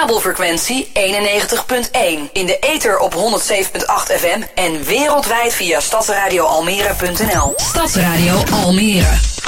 kabelfrequentie 91.1. In de ether op 107.8 FM en wereldwijd via stadsradioalmere.nl. Stadsradio Almere.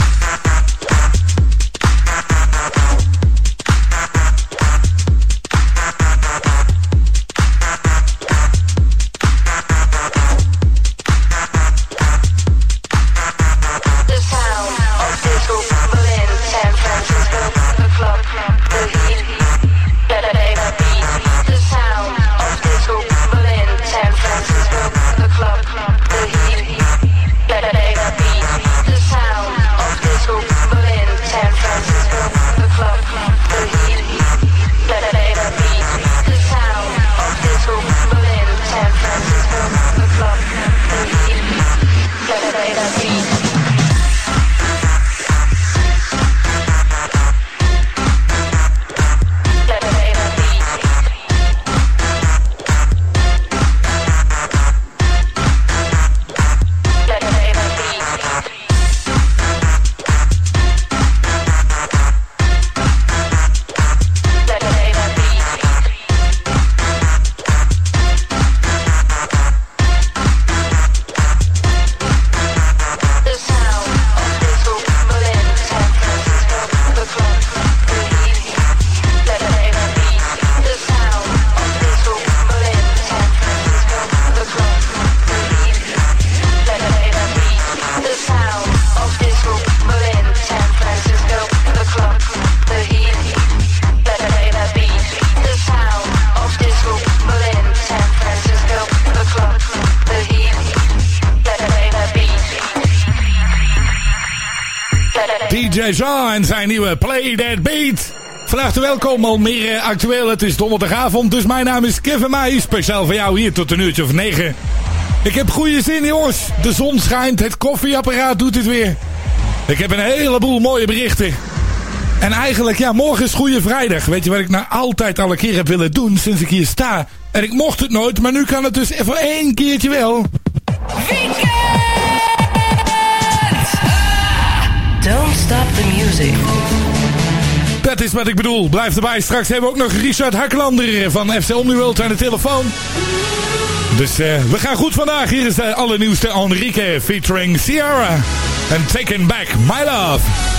En zijn nieuwe Play That Beat. Van harte welkom Almere Actueel. Het is donderdagavond, dus mijn naam is Kevin Meij. Speciaal voor jou hier tot een uurtje of negen. Ik heb goede zin jongens. De zon schijnt, het koffieapparaat doet het weer. Ik heb een heleboel mooie berichten. En eigenlijk, ja, morgen is Goede Vrijdag. Weet je wat ik nou altijd al een keer heb willen doen sinds ik hier sta? En ik mocht het nooit, maar nu kan het dus even één keertje wel. Stop the music. Dat is wat ik bedoel. Blijf erbij. Straks hebben we ook nog Richard Haklander van FC Omniworld aan de telefoon. Dus uh, we gaan goed vandaag. Hier is de allernieuwste Enrique featuring Ciara. En Taking Back My Love.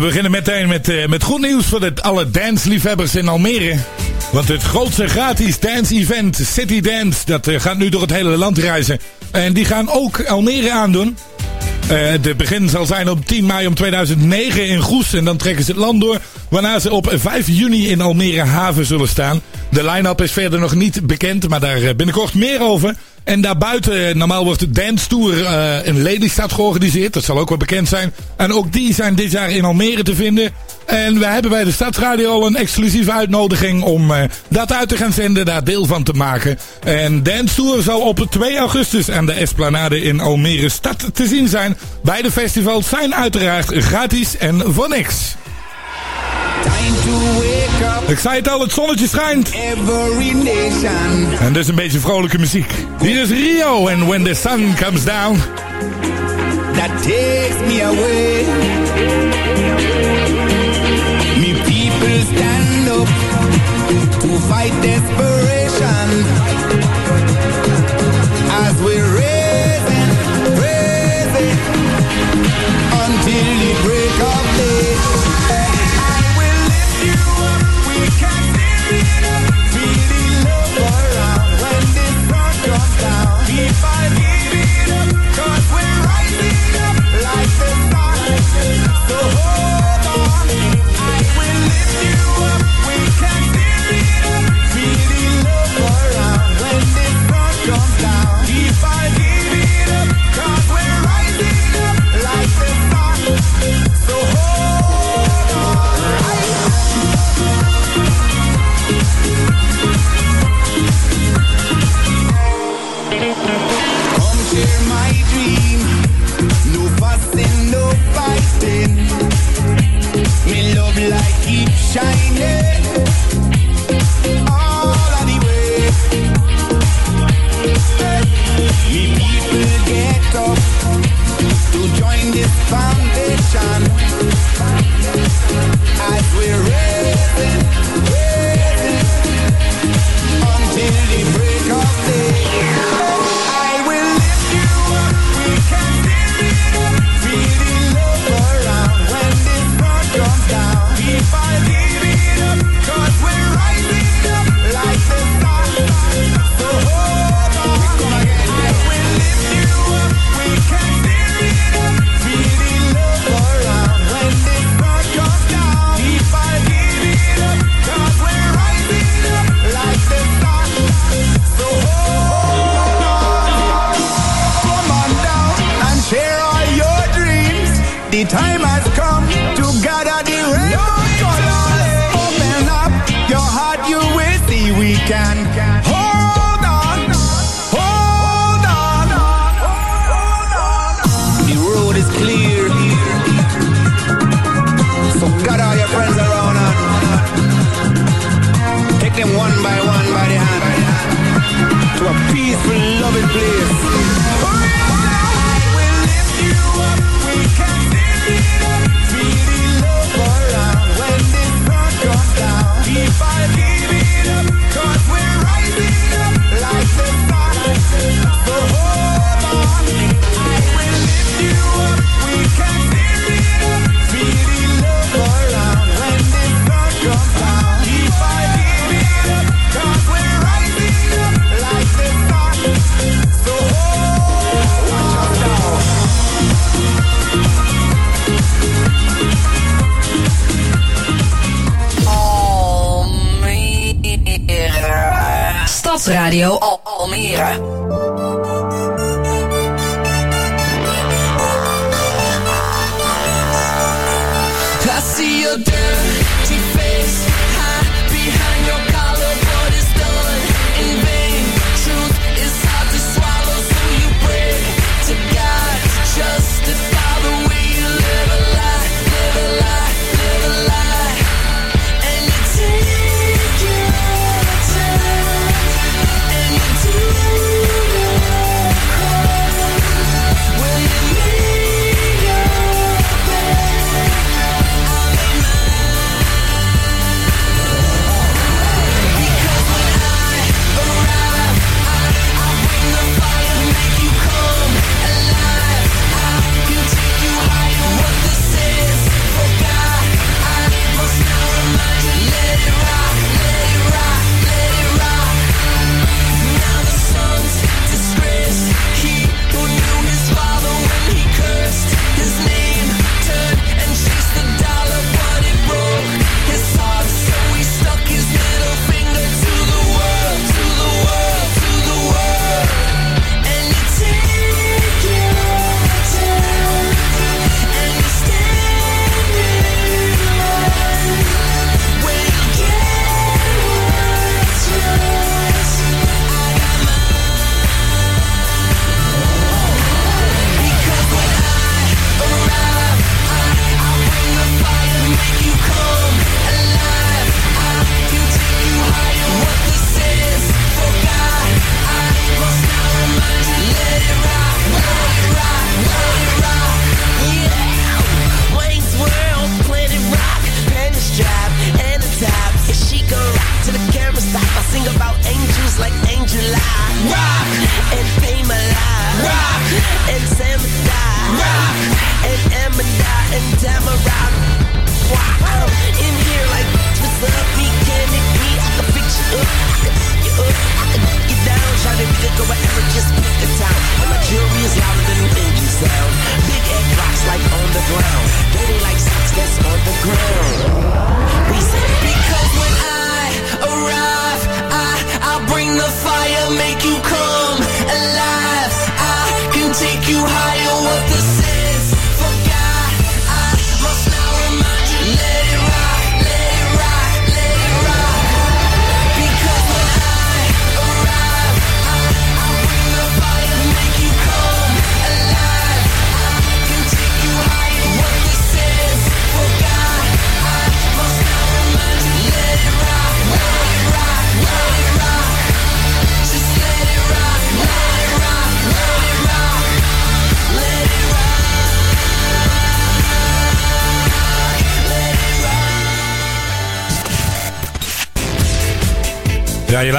We beginnen meteen met, uh, met goed nieuws voor de, alle dansliefhebbers in Almere. Want het grootste gratis dance-event, City Dance, dat uh, gaat nu door het hele land reizen. En die gaan ook Almere aandoen. Uh, de begin zal zijn op 10 mei om 2009 in Goes. En dan trekken ze het land door. Waarna ze op 5 juni in Almere Haven zullen staan. De line-up is verder nog niet bekend, maar daar binnenkort meer over. En daarbuiten, normaal wordt de Dance Tour uh, in Lelystad georganiseerd. Dat zal ook wel bekend zijn. En ook die zijn dit jaar in Almere te vinden. En we hebben bij de Stadsradio al een exclusieve uitnodiging om uh, dat uit te gaan zenden, daar deel van te maken. En Dance Tour zal op 2 augustus aan de Esplanade in Almere Stad te zien zijn. Beide festivals zijn uiteraard gratis en voor niks. Ik zei het al, het zonnetje schijnt. En dus een beetje vrolijke muziek. Hier is Rio en When the Sun Comes Down. That takes me away. Me people stand up to fight desperation.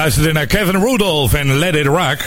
Luisterde naar Kevin Rudolph en Let It Rock.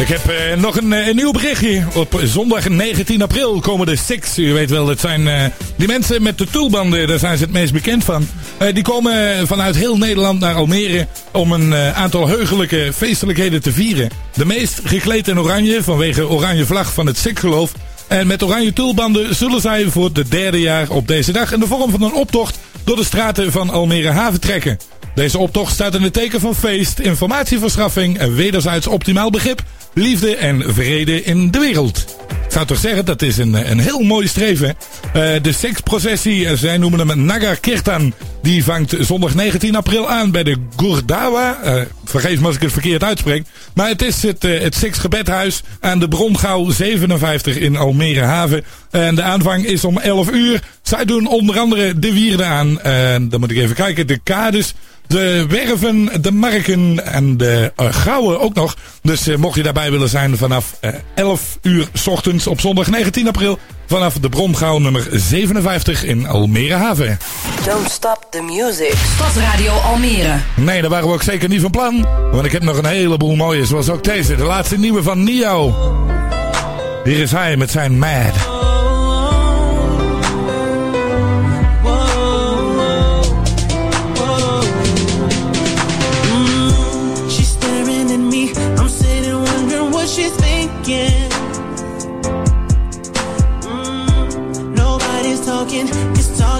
Ik heb eh, nog een, eh, een nieuw berichtje. Op zondag 19 april komen de Six. U weet wel, het zijn eh, die mensen met de toolbanden. Daar zijn ze het meest bekend van. Die komen vanuit heel Nederland naar Almere om een aantal heugelijke feestelijkheden te vieren. De meest gekleed in oranje vanwege oranje vlag van het Six-geloof. En met oranje tulbanden zullen zij voor het derde jaar op deze dag in de vorm van een optocht door de straten van Almere Haven trekken. Deze optocht staat in het teken van feest, informatieverschaffing, een wederzijds optimaal begrip, liefde en vrede in de wereld. Ik zou toch zeggen, dat is een, een heel mooi streven. Eh, de seksprocessie, eh, zij noemen hem Nagar Kirtan, die vangt zondag 19 april aan bij de Gurdawa. Eh, vergeef me als ik het verkeerd uitspreek. Maar het is het, eh, het Seksgebedhuis aan de Brongouw 57 in Almere Haven. En de aanvang is om 11 uur. Zij doen onder andere de wierde aan. En dan moet ik even kijken. De kades, de werven, de marken en de uh, gouwen ook nog. Dus uh, mocht je daarbij willen zijn vanaf uh, 11 uur s ochtends op zondag 19 april. Vanaf de Brongouw nummer 57 in Almere Haven. Don't stop the music. Stadsradio Almere. Nee, daar waren we ook zeker niet van plan. Want ik heb nog een heleboel mooie, zoals ook deze. De laatste nieuwe van Nio. Hier is hij met zijn Mad.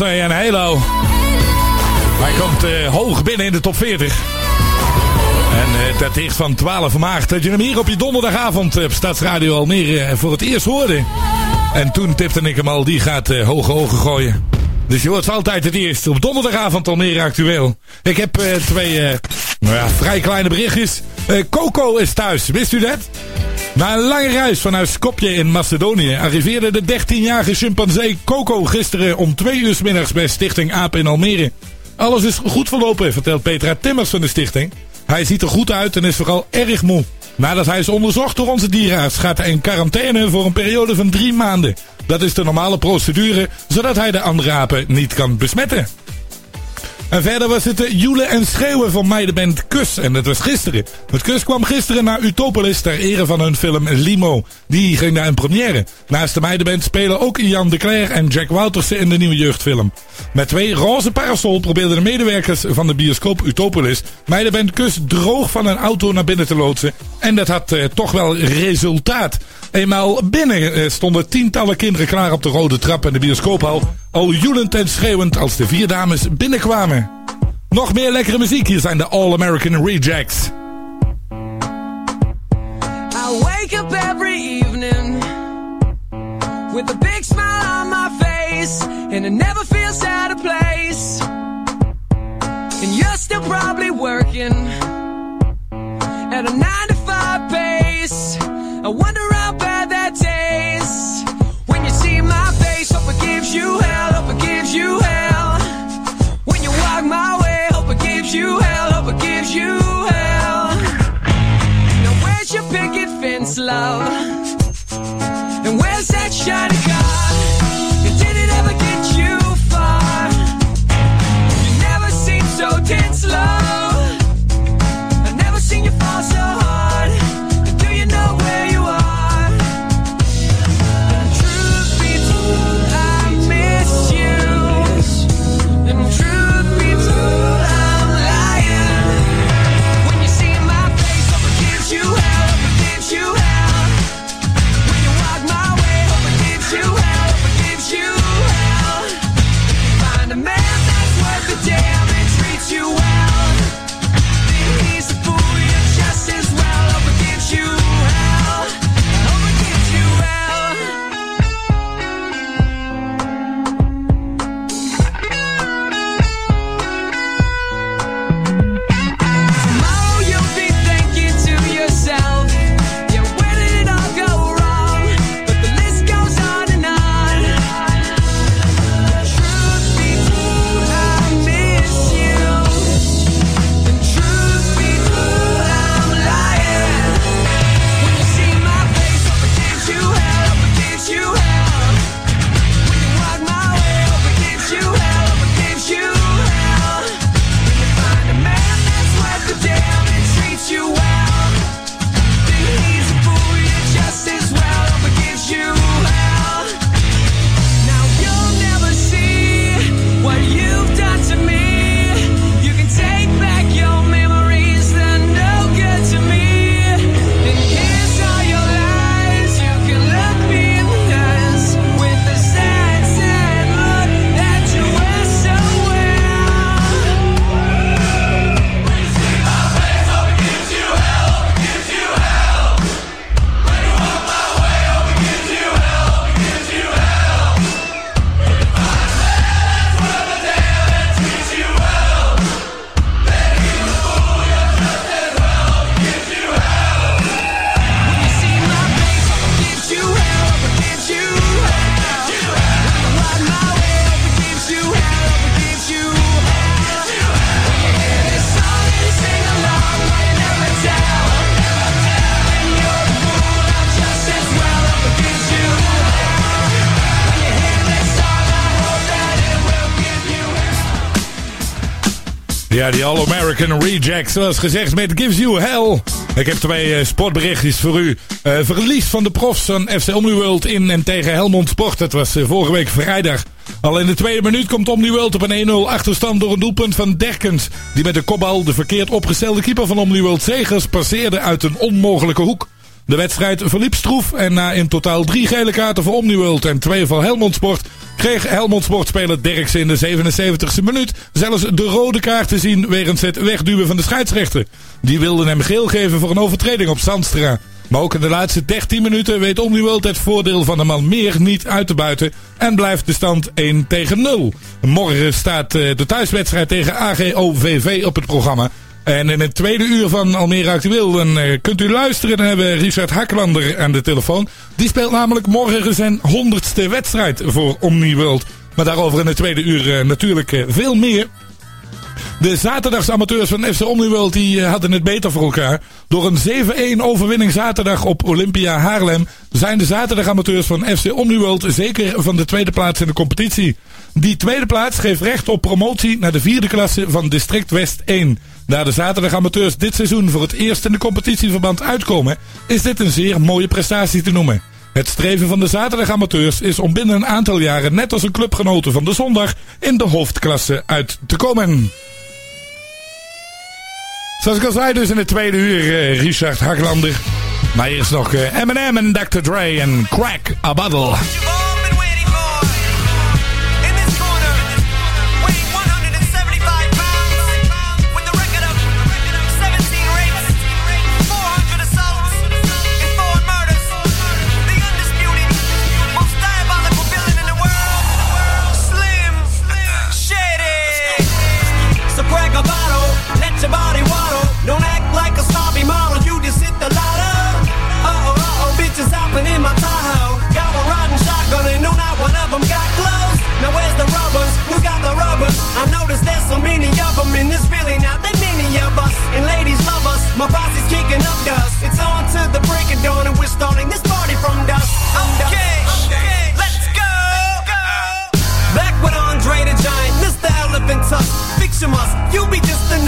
En Halo. Hij komt eh, hoog binnen in de top 40. En eh, dat is van 12 maart dat je hem hier op je donderdagavond eh, op Stadsradio Almere eh, voor het eerst hoorde. En toen tipte ik hem al, die gaat eh, hoge ogen gooien. Dus je hoort altijd het eerst op donderdagavond Almere actueel. Ik heb eh, twee eh, nou ja, vrij kleine berichtjes. Eh, Coco is thuis, wist u dat? Na een lange reis vanuit Skopje in Macedonië arriveerde de 13-jarige chimpansee Coco gisteren om twee uur 's middags bij Stichting Aap in Almere. Alles is goed verlopen, vertelt Petra Timmers van de stichting. Hij ziet er goed uit en is vooral erg moe. Nadat hij is onderzocht door onze dierenarts gaat hij in quarantaine voor een periode van drie maanden. Dat is de normale procedure, zodat hij de andere apen niet kan besmetten. En verder was het de joelen en schreeuwen van meidenband Kus. En dat was gisteren. Het Kus kwam gisteren naar Utopolis ter ere van hun film Limo. Die ging naar een première. Naast de meidenband spelen ook Jan de Cler en Jack Woutersen in de nieuwe jeugdfilm. Met twee roze parasol probeerden de medewerkers van de bioscoop Utopolis meidenband Kus droog van een auto naar binnen te loodsen. En dat had eh, toch wel resultaat. Eenmaal binnen eh, stonden tientallen kinderen klaar op de rode trap in de bioscoophal. Al joelend en schreeuwend als de vier dames binnenkwamen. Nog meer lekkere muziek. Hier zijn de All American Rejects. I wake up every evening with a big smile on my face, and it never feels out of place. And you're still probably working at a nine to five pace. I wonder how bad that tastes when you see my face. Hope it gives you hell. Hope it gives you hell. When you walk my way, hope it gives you hell. Hope it gives you hell. Now where's your picket fence, love? And where's that shiny Ja, die All-American Rejects, zoals gezegd, met Gives You Hell. Ik heb twee eh, sportberichtjes voor u. Eh, verlies van de profs van FC Omniworld in en tegen Helmond Sport. Dat was eh, vorige week vrijdag. Al in de tweede minuut komt Omniworld op een 1-0 achterstand door een doelpunt van Derkens. Die met de kopbal de verkeerd opgestelde keeper van Omniworld Zegers passeerde uit een onmogelijke hoek. De wedstrijd verliep stroef en na in totaal drie gele kaarten voor Omniworld en twee voor Helmond Sport kreeg Helmond Sport-speler Derksen in de 77e minuut zelfs de rode kaart te zien wegens het wegduwen van de scheidsrechter. Die wilde hem geel geven voor een overtreding op Zandstra. Maar ook in de laatste 13 minuten weet Omniworld het voordeel van de man meer niet uit te buiten en blijft de stand 1 tegen 0. Morgen staat eh, de thuiswedstrijd tegen AGOVV op het programma. En in het tweede uur van Almere Actueel dan, eh, kunt u luisteren. Dan hebben we Richard Haklander aan de telefoon. Die speelt namelijk morgen zijn honderdste wedstrijd voor Omniworld. Maar daarover in het tweede uur eh, natuurlijk eh, veel meer. De zaterdagsamateurs van FC Omniworld die hadden het beter voor elkaar. Door een 7-1 overwinning zaterdag op Olympia Haarlem zijn de zaterdagamateurs van FC Omniworld zeker van de tweede plaats in de competitie. Die tweede plaats geeft recht op promotie naar de vierde klasse van District West 1. Daar de zaterdagamateurs dit seizoen voor het eerst in de competitieverband uitkomen, is dit een zeer mooie prestatie te noemen. Het streven van de zaterdagamateurs is om binnen een aantal jaren net als een clubgenoten van de zondag in de hoofdklasse uit te komen. Zoals ik al zei dus in het tweede uur eh, Richard Haklander. Maar eerst nog eh, Eminem en Dr. Dre en Crack a Bottle. So many of them, in this feeling not that many of us. And ladies love us, my boss is kicking up dust. It's on to the break of dawn, and we're starting this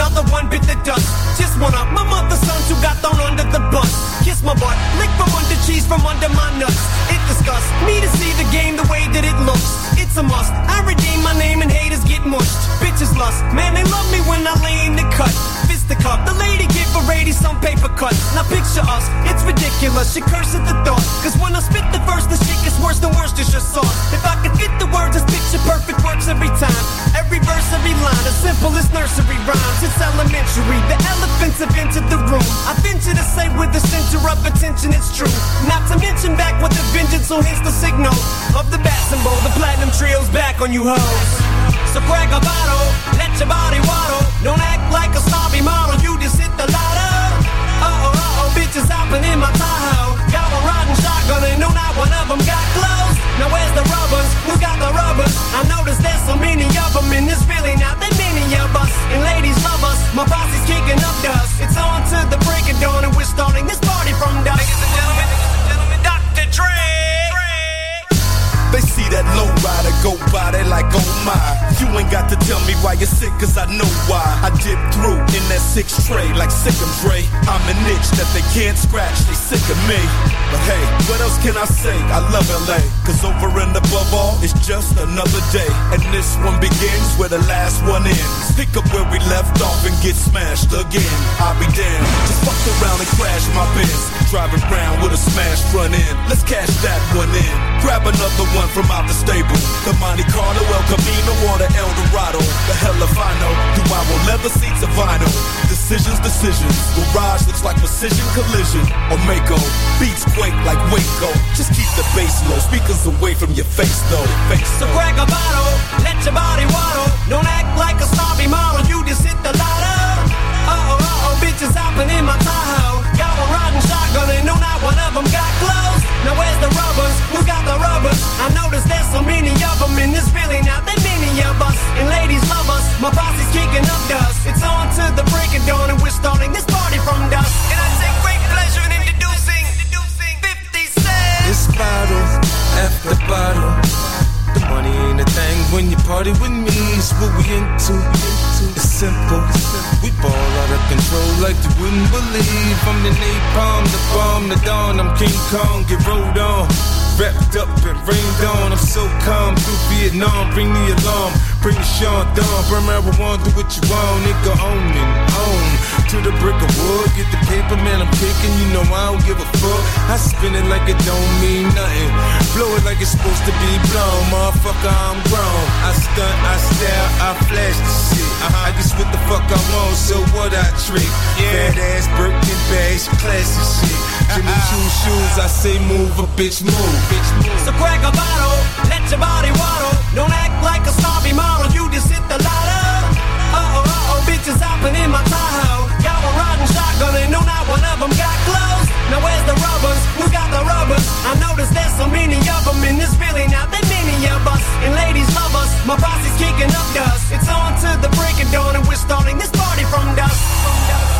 another one bit the dust. Just one of my mother's sons who got thrown under the bus. Kiss my butt, lick from under cheese from under my nuts. It disgusts me to see the game the way that it looks. It's a must. I redeem my name and haters get mushed. Bitches lust, man, they love me when I lay in the cut. Fist the cup, the lady some paper cuts. Now picture us, it's ridiculous. She curse at the thought. Cause when I spit the verse, the shit gets worse than worse, it's your song. If I could fit the words, this picture perfect works every time. Every verse, every line, as simple as nursery rhymes. It's elementary. The elephants have entered the room. I venture to say with the center of attention, it's true. Not to mention back with a vengeance, so hence the signal of the bat symbol. The platinum trio's back on you hoes. So crack a bottle, let your body waddle. Don't act like a snobby model, you just hit the bitches hopping in my Tahoe. Got one riding shotgun and no, not one of them got clothes. Now where's the rubbers? Who got the rubbers? I noticed there's so many of them in this really not that many of us. And ladies love us, my posse's kicking up dust. It's on to the break of dawn and we're starting this party from dusk. Ladies and gentlemen, They see that low rider go by, they like, oh my. You ain't got to tell me why you're sick, cause I know why. I dip through in that six tray like Sick'em Dre. I'm an itch that they can't scratch, they sick of me. But hey, what else can I say? I love LA, cause over and above all, it's just another day. And this one begins where the last one ends. Pick up where we left off and get smashed again. I'll be damned. Just fuck around and crash my Benz. Driving around with a smashed front end. Let's cash that one in. Grab another one from out the stable. The Monte Carlo, El Camino, or the El Dorado. The hell if I know. Do I want leather seats or vinyl? Decisions, decisions. Garage looks like precision collision. Or Mako. Beats quake like Waco. Just keep the bass low. Speakers away from your face though. Face So crack a bottle, let your body waddle. Don't act like a snobby model, you just hit the lotto. Uh oh, uh oh, bitches hopping in my Tahoe. Got one riding shotgun and no, not one of them got clothes. Now where's the rubbers? Who got the rubbers? I noticed there's so many of them and there's really not that many of us. And ladies love us, my posse's kicking up dust. It's on to the break of dawn and we're starting this party from dusk. And I take great pleasure in introducing 50 Cent. This bottle after bottle. Money ain't a thing when you party with me. It's what we into. It's simple. We ball out of control like you wouldn't believe. I'm the napalm, the bomb, the dawn. I'm King Kong, get rolled on. Wrapped up and rained on. I'm so calm through Vietnam. Bring the alarm, bring the Sean Dawn. Burn marijuana, do what you want, nigga. Own and own. To the brick of wood, get the paper, man. I'm kicking. You know I don't give a fuck. I spin it like it don't mean nothing. Blow it like it's supposed to be blown, motherfucker. I'm grown. I stunt, I style, I flash the shit. I guess what the fuck I want, so what I trick. Fat ass Birkin bags, classy shit. Jimmy Choo shoes, I say move, a bitch move. So crack a bottle, let your body waddle. Don't act like a snobby model, you just hit the lotto. Uh oh, uh oh, bitches hopping in my Tahoe. Got one riding shotgun and no, not one of them got clothes. Now where's the rubbers? Who got the rubbers? I noticed there's so many of them and there's really not that many of us. And ladies love us, my posse's kicking up dust. It's on to the break of dawn and we're starting this party from dusk. From dusk.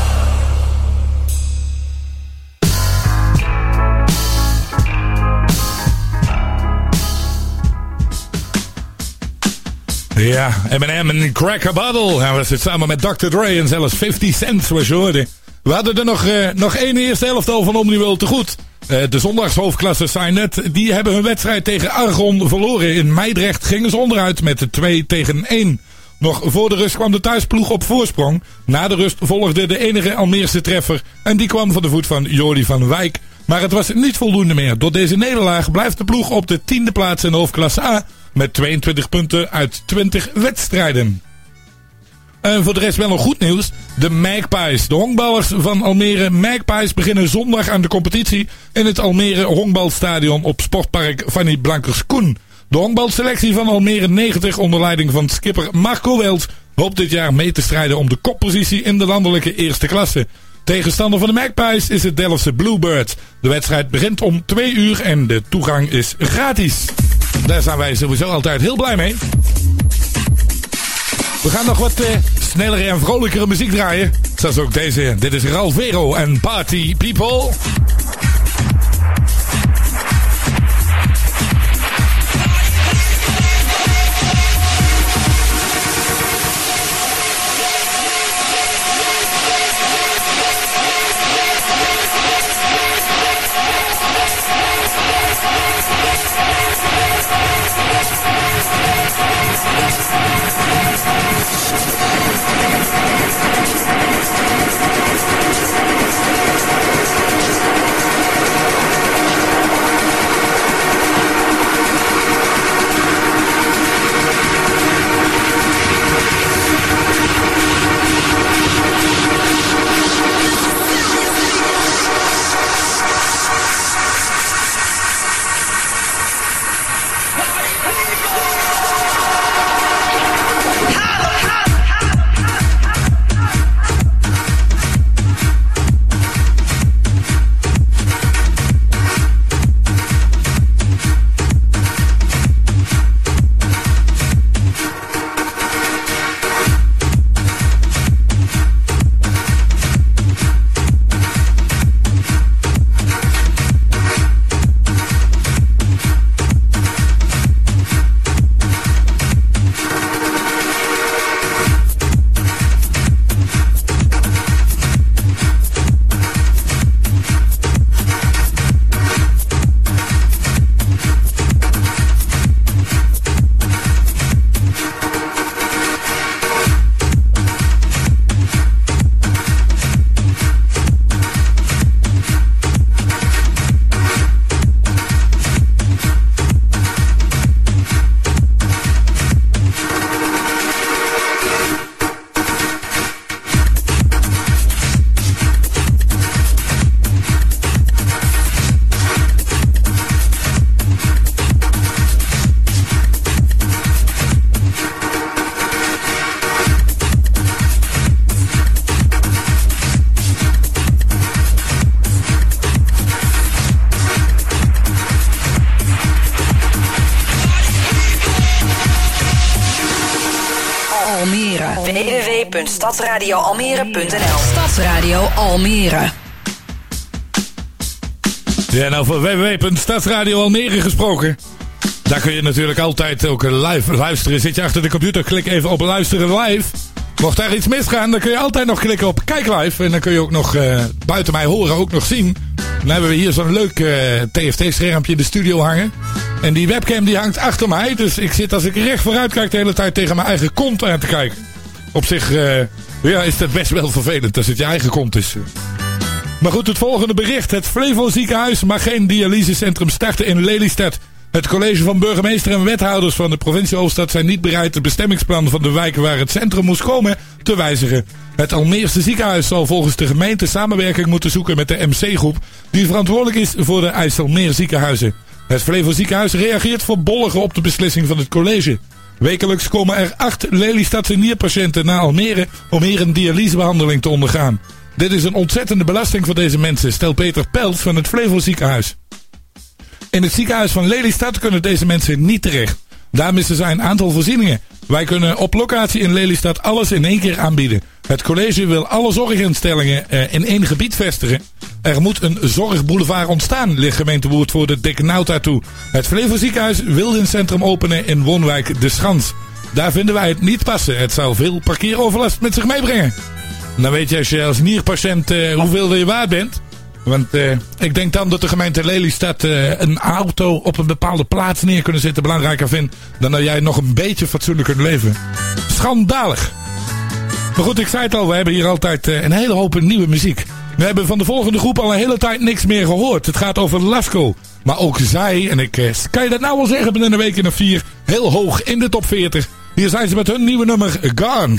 Ja, Eminem en Crack a Bottle. Hij was het samen met Dr. Dre en zelfs 50 Cent, zoals je. We hadden er nog, eh, nog één eerste helft al van Omniworld te goed. Eh, de zondagshoofdklasse Signet, die hebben hun wedstrijd tegen Argon verloren. In Meidrecht gingen ze onderuit met de 2 tegen 1. Nog voor de rust kwam de thuisploeg op voorsprong. Na de rust volgde de enige Almeerse treffer. En die kwam van de voet van Jordi van Wijk. Maar het was niet voldoende meer. Door deze nederlaag blijft de ploeg op de tiende plaats in hoofdklasse A. Met 22 punten uit 20 wedstrijden. En voor de rest wel nog goed nieuws. De Magpies. De honkballers van Almere Magpies beginnen zondag aan de competitie in het Almere Honkbalstadion op Sportpark Fanny Blankers-Koen. De honkbalselectie van Almere 90 onder leiding van skipper Marco Wels hoopt dit jaar mee te strijden om de koppositie in de landelijke eerste klasse. Tegenstander van de Magpies is het Delftse Bluebirds. De wedstrijd begint om 2 uur en de toegang is gratis. Daar zijn wij sowieso altijd heel blij mee. We gaan nog wat eh, snellere en vrolijkere muziek draaien. Zoals ook deze. Dit is Ralph Vero en Party People. www.stadsradioalmere.nl Stadsradio Almere. Ja, nou voor www.stadsradio Almere gesproken. Daar kun je natuurlijk altijd ook live luisteren. Zit je achter de computer, klik even op luisteren live. Mocht daar iets misgaan, dan kun je altijd nog klikken op kijk live. En dan kun je ook nog eh, buiten mij horen ook nog zien. Dan hebben we hier zo'n leuk eh, TFT-schermpje in de studio hangen. En die webcam die hangt achter mij. Dus ik zit als ik recht vooruit kijk de hele tijd tegen mijn eigen kont aan te kijken. Op zich eh, ja, is dat best wel vervelend als het je eigen kont is. Maar goed, het volgende bericht. Het Flevo ziekenhuis mag geen dialysecentrum starten in Lelystad. Het college van burgemeester en wethouders van de provincie Hoofdstad zijn niet bereid het bestemmingsplan van de wijken waar het centrum moest komen te wijzigen. Het Almeerse ziekenhuis zal volgens de gemeente samenwerking moeten zoeken met de MC-groep die verantwoordelijk is voor de IJsselmeer ziekenhuizen. Het Flevo reageert verbolgen op de beslissing van het college. Wekelijks komen er acht Lelystadse nierpatiënten naar Almere om hier een dialysebehandeling te ondergaan. Dit is een ontzettende belasting voor deze mensen, stelt Peter Pelt van het Flevo ziekenhuis. In het ziekenhuis van Lelystad kunnen deze mensen niet terecht. Daar missen zij een aantal voorzieningen. Wij kunnen op locatie in Lelystad alles in één keer aanbieden. Het college wil alle zorginstellingen eh, in één gebied vestigen. Er moet een zorgboulevard ontstaan, ligt gemeentewoordvoerder Dick Nauta toe. Het Flevo ziekenhuis wil een centrum openen in woonwijk De Schans. Daar vinden wij het niet passen. Het zou veel parkeeroverlast met zich meebrengen. Dan weet je als je als nierpatiënt eh, hoeveel je waard bent. Want eh, ik denk dan dat de gemeente Lelystad eh, een auto op een bepaalde plaats neer kunnen zetten belangrijker vindt dan dat jij nog een beetje fatsoenlijk kunt leven. Schandalig. Maar goed, ik zei het al, we hebben hier altijd eh, een hele hoop nieuwe muziek. We hebben van de volgende groep al een hele tijd niks meer gehoord. Het gaat over Lasco. Maar ook zij, en ik kan je dat nou wel zeggen binnen een week in of vier, heel hoog in de top 40. Hier zijn ze met hun nieuwe nummer Gone.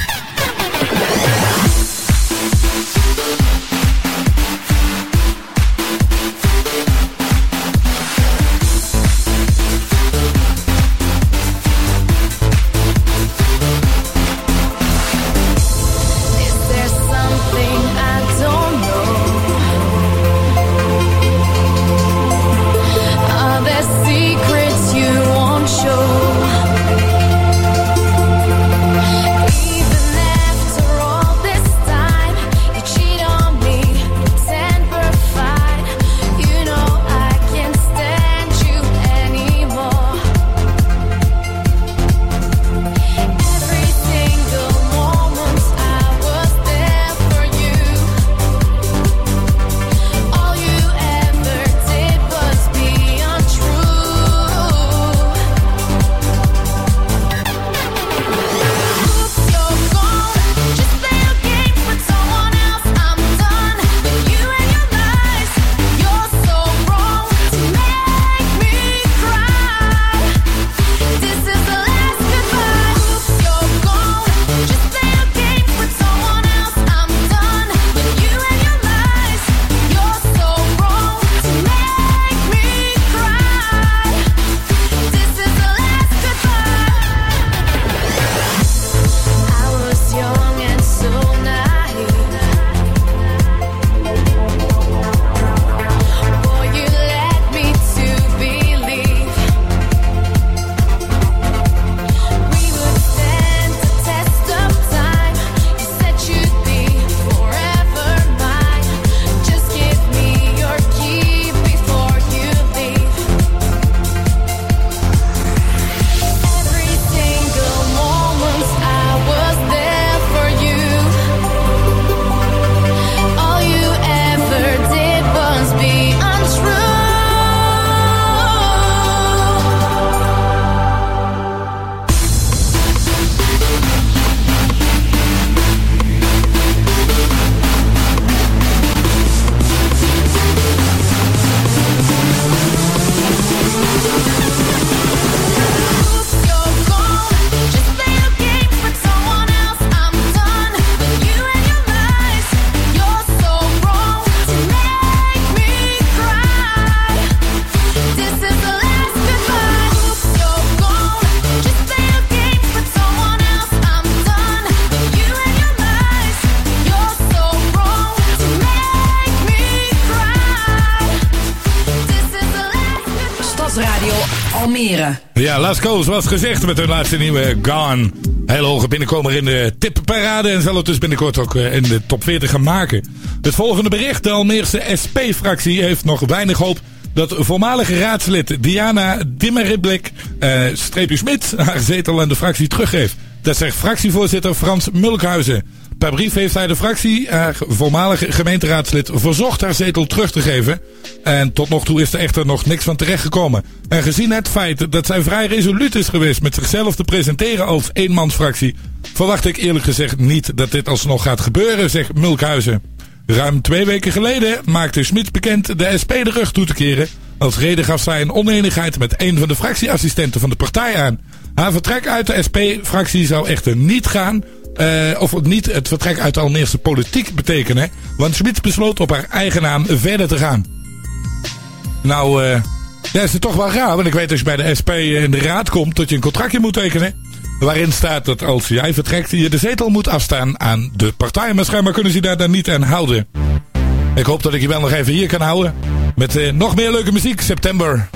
Coast was gezegd met hun laatste nieuwe Gone. Hele hoge binnenkomer in de tipparade en zal het dus binnenkort ook eh, in de top 40 gaan maken. Het volgende bericht, de Almeerse SP-fractie heeft nog weinig hoop dat voormalige raadslid Diana Dimmeriblik, eh, streepje haar zetel aan de fractie teruggeeft. Dat zegt fractievoorzitter Frans Mulkhuizen. Per brief heeft hij de fractie, haar voormalige gemeenteraadslid, verzocht haar zetel terug te geven. En tot nog toe is er echter nog niks van terechtgekomen. En gezien het feit dat zij vrij resoluut is geweest met zichzelf te presenteren als eenmansfractie, verwacht ik eerlijk gezegd niet dat dit alsnog gaat gebeuren, zegt Mulkhuizen. Ruim twee weken geleden maakte Smit bekend de SP de rug toe te keren. Als reden gaf zij een oneenigheid met een van de fractieassistenten van de partij aan. Haar vertrek uit de SP-fractie zou echter niet gaan. eh, of niet het vertrek uit de Almeerse politiek betekenen. Want Smit besloot op haar eigen naam verder te gaan. Nou, eh ja, is het toch wel raar. Want ik weet als je bij de SP in de raad komt dat je een contractje moet tekenen. Waarin staat dat als jij vertrekt je de zetel moet afstaan aan de partij. Maar schijnbaar kunnen ze daar dan niet aan houden. Ik hoop dat ik je wel nog even hier kan houden. Met eh, nog meer leuke muziek. September.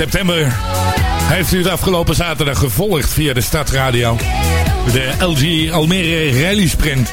September. Heeft u het afgelopen zaterdag gevolgd via de Stadradio? De LG Almere Rally Sprint.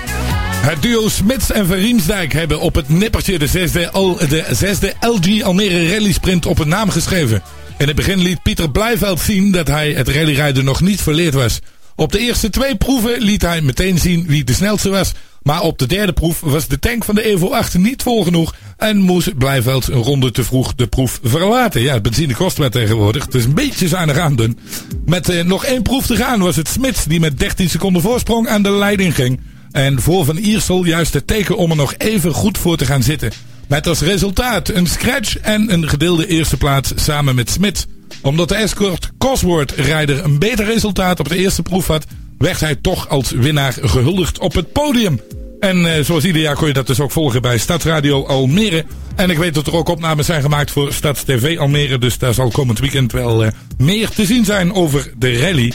Het duo Smits en Verriemsdijk hebben op het nippertje de zesde, de zesde LG Almere Rally Sprint op een naam geschreven. In het begin liet Pieter Blijveld zien dat hij het rallyrijden nog niet verleerd was. Op de eerste twee proeven liet hij meteen zien wie de snelste was. Maar op de derde proef was de tank van de Evo 8 niet vol genoeg. En moest Blijveld een ronde te vroeg de proef verlaten. Ja, benzine kost maar tegenwoordig. Het is een beetje zuinig aandoen. Met eh, nog één proef te gaan was het Smits die met 13 seconden voorsprong aan de leiding ging. En voor Van Iersel juist het teken om er nog even goed voor te gaan zitten. Met als resultaat een scratch en een gedeelde eerste plaats samen met Smit. Omdat de escort Cosworth-rijder een beter resultaat op de eerste proef had, werd hij toch als winnaar gehuldigd op het podium. En eh, zoals ieder jaar kon je dat dus ook volgen bij Stadsradio Almere. En ik weet dat er ook opnames zijn gemaakt voor Stads TV Almere. Dus daar zal komend weekend wel eh, meer te zien zijn over de rally.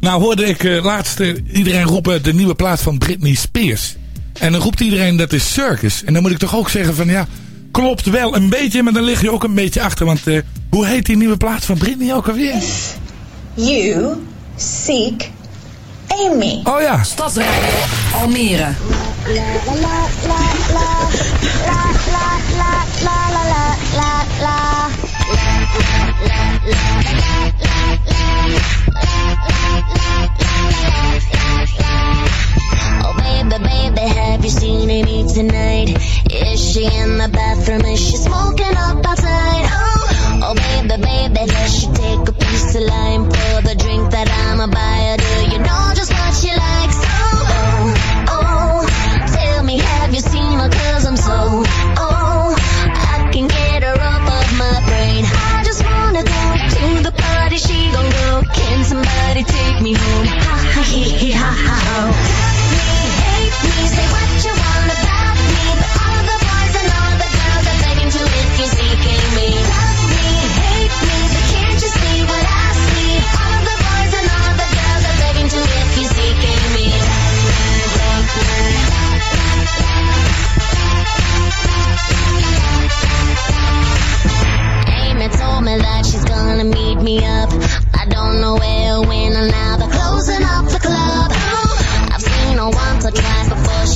Nou hoorde ik eh, laatst iedereen roepen de nieuwe plaat van Britney Spears. En dan roept iedereen dat is circus. En dan moet ik toch ook zeggen van ja, klopt wel een beetje, maar dan lig je ook een beetje achter. Want hoe heet die nieuwe plaat van Britney ook alweer? You seek Amy. Oh ja. Stadsradio Almere. Oh baby, baby, have you seen Amy tonight? Is she in the bathroom? Is she smoking up outside? Oh, oh baby, baby, does she take a piece of lime for the drink that I'ma buy? Do you know just what she likes? Oh, oh, oh, tell me, have you seen her? Cause I'm so, oh, I can get her off of my brain. I just wanna go to the party, she gon' go. Can somebody take me home?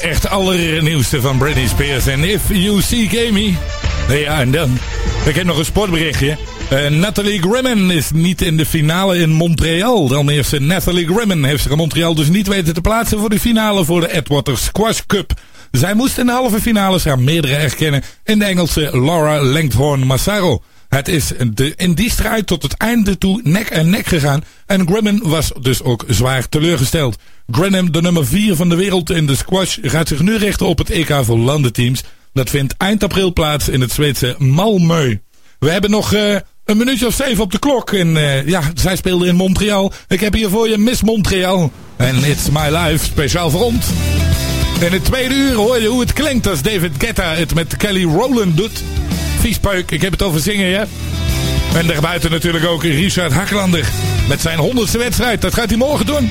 Echt allernieuwste van Britney Spears. En If You Seek Amy. Ja, en dan. Ik heb nog een sportberichtje. Eh, Nathalie Grimmen is niet in de finale in Montreal. Dan eerste Nathalie Grimmen heeft zich in Montreal dus niet weten te plaatsen voor de finale voor de Edwater Squash Cup. Zij moest in de halve finale haar meerdere erkennen in de Engelse Laura Langthorn Massaro. Het is in die strijd tot het einde toe nek en nek gegaan. En Grimmen was dus ook zwaar teleurgesteld. Grenham, de nummer 4 van de wereld in de squash, gaat zich nu richten op het EK voor landenteams. Dat vindt eind april plaats in het Zweedse Malmö. We hebben nog eh, een minuutje of zeven op de klok. En eh, ja, zij speelde in Montreal. Ik heb hier voor je Miss Montreal. En It's My Life, speciaal voor ons. In het tweede uur hoor je hoe het klinkt als David Guetta het met Kelly Rowland doet. Viespeuk, ik heb het over zingen, ja. En daarbuiten natuurlijk ook Richard Haklander met zijn honderdste wedstrijd. Dat gaat hij morgen doen.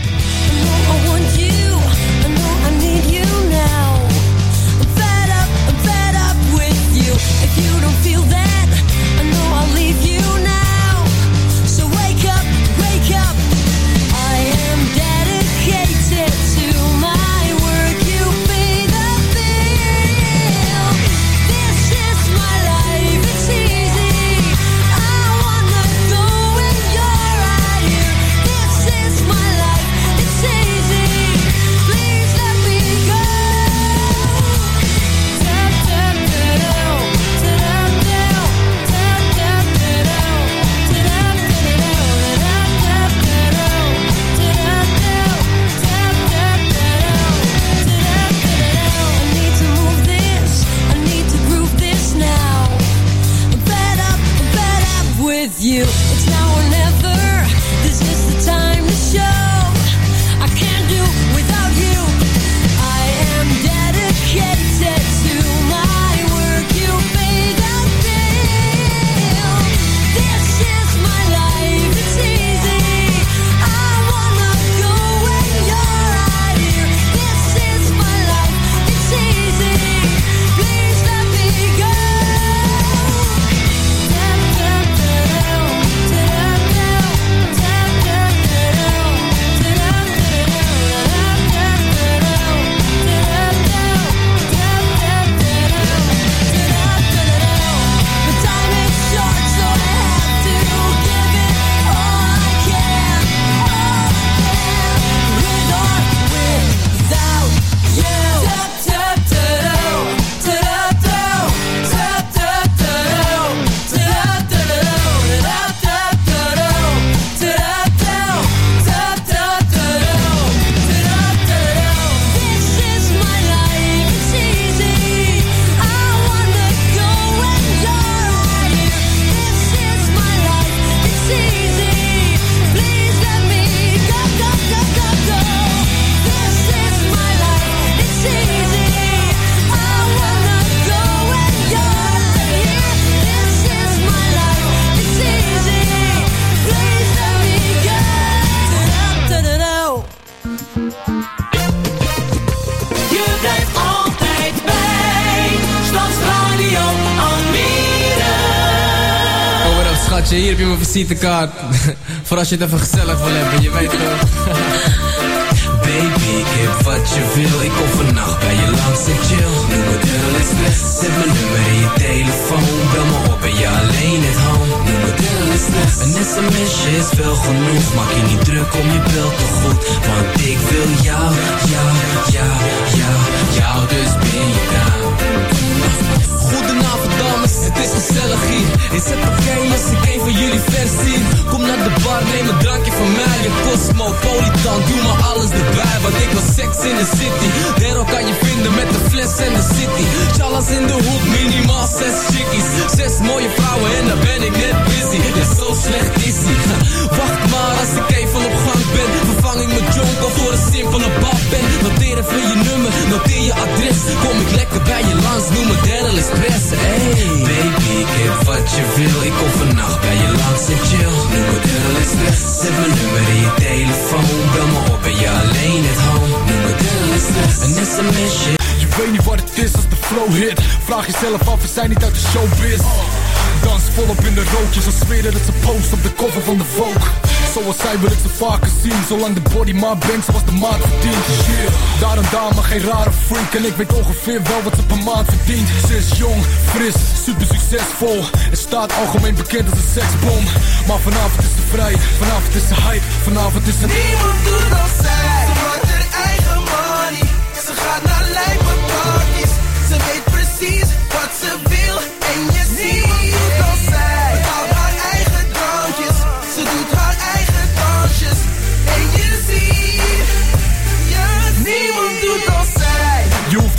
Je blijft altijd bij Stadsradio Almere. Oh, wat op schatje, hier heb je mijn visitekaart. Voor als je het even gezellig wil hebben, je weet toch. Baby wat je wil. Ik kom vannacht bij je langs en chill. Het heel express. Zet mijn nummer in je telefoon. Bel me op en je alleen het home. Het heel express. Een sms'je is wel genoeg. Maak je niet druk om je belt te goed. Want ik wil jou, jou, jou, jou, jou. Dus ben je down. Goedenavond dames, het is gezellig hier. Is het oké als ik een van jullie vers? Kom naar de bar, neem een drankje van mij. Een cosmopolitan, doe maar alles erbij. Want ik wil seks in de city. Dero kan je vinden met de fles en de city. Chalas in de hoek, minimaal zes chickies. Zes mooie vrouwen en dan ben ik net busy. Ja, zo slecht is ie. Wacht maar als ik even op gang ben. Vervang ik mijn jonko voor een simpele babben. Noteer even je nummer, noteer je adres. Kom ik lekker bij je langs, noem het Daryl Express. Hey. Baby, ik heb wat je wil. Ik kom vannacht bij je langs en chill. Noem het heel express. Zet mijn nummer in je telefoon. Bel me op en je alleen het home. Noem het heel express. Een sms'je. Je weet niet wat het is als de flow hit. Vraag jezelf af, we zijn niet uit de showbiz. Volop in de rookjes, als zweren dat ze post op de cover van de Vogue. Zoals zij wil ik ze vaker zien, zolang de body maar brengt zoals de maat verdient. Yeah. Daar en daar, maar geen rare freak. En ik weet ongeveer wel wat ze per maand verdient. Ze is jong, fris, super succesvol. En staat algemeen bekend als een seksbom. Maar vanavond is ze vrij, vanavond is ze hype, vanavond is ze... Niemand doet zij.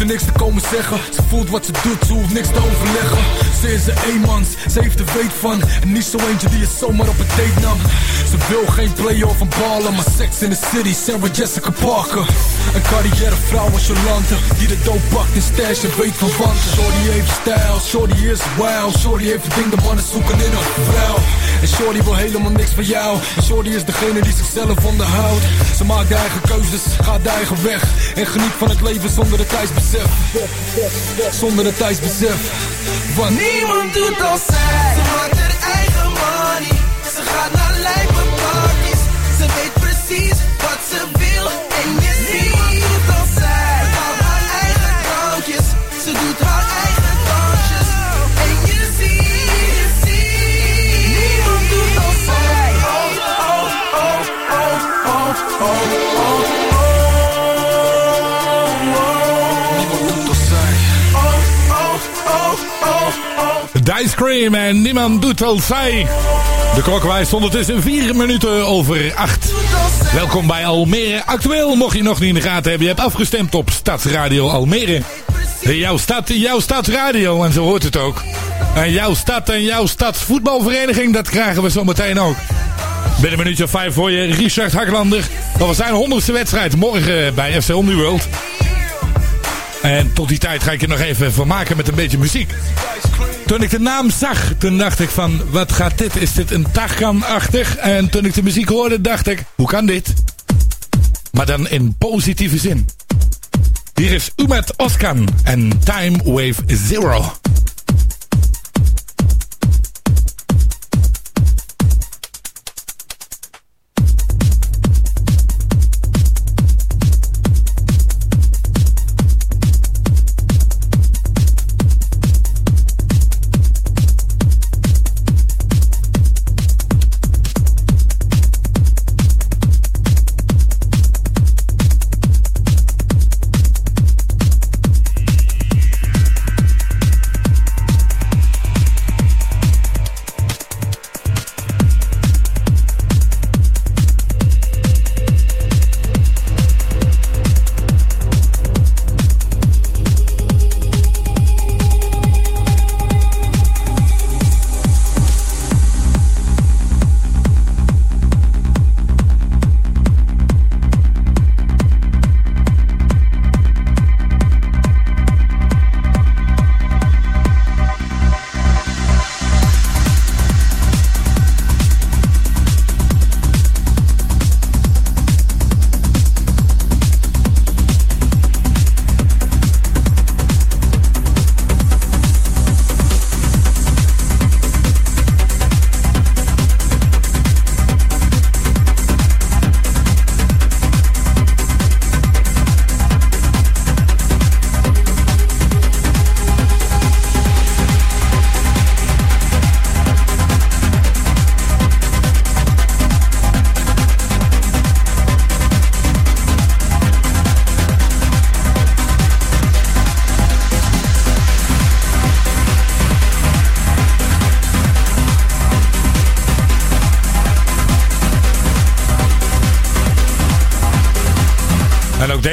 Niks te komen zeggen. Ze voelt wat ze doet, ze hoeft niks te overleggen. Ze is een eenmans, ze heeft er weet van. En niet zo eentje die je zomaar op een date nam. Ze wil geen play-off van ballen, maar seks in the city. Sarah Jessica Parker. Een carrièrevrouw als Jolante. Die de doop pakt in stash en weet van wanten. Shorty heeft stijl, Shorty is wild. Shorty heeft het ding de mannen zoeken in een vrouw. En Shorty wil helemaal niks van jou. En Shorty is degene die zichzelf onderhoudt. Ze maakt de eigen keuzes, gaat de eigen weg. En geniet van het leven zonder het tijdsbesef. Zonder het tijdsbesef. Want Niemand doet als zij. Ze maakt haar eigen money. Ze gaat naar lijpe parties. Ze weet precies wat ze wil. Dice Cream en niemand doet als zij. De klok wijst ondertussen 4 minuten over 8. Welkom bij Almere Actueel. Mocht je nog niet in de gaten hebben, je hebt afgestemd op Stadsradio Almere. Jouw stad, jouw stadsradio en zo hoort het ook. En jouw stad en jouw stadsvoetbalvereniging, dat krijgen we zo meteen ook. Binnen een minuutje of vijf voor je Richard Haklander. Dat was zijn honderdste wedstrijd morgen bij FC Omniworld. En tot die tijd ga ik je nog even vermaken met een beetje muziek. Toen ik de naam zag, toen dacht ik van, wat gaat dit? Is dit een Tarkan-achtig? En toen ik de muziek hoorde, dacht ik, hoe kan dit? Maar dan in positieve zin. Hier is Umat Oskan en Time Wave Zero.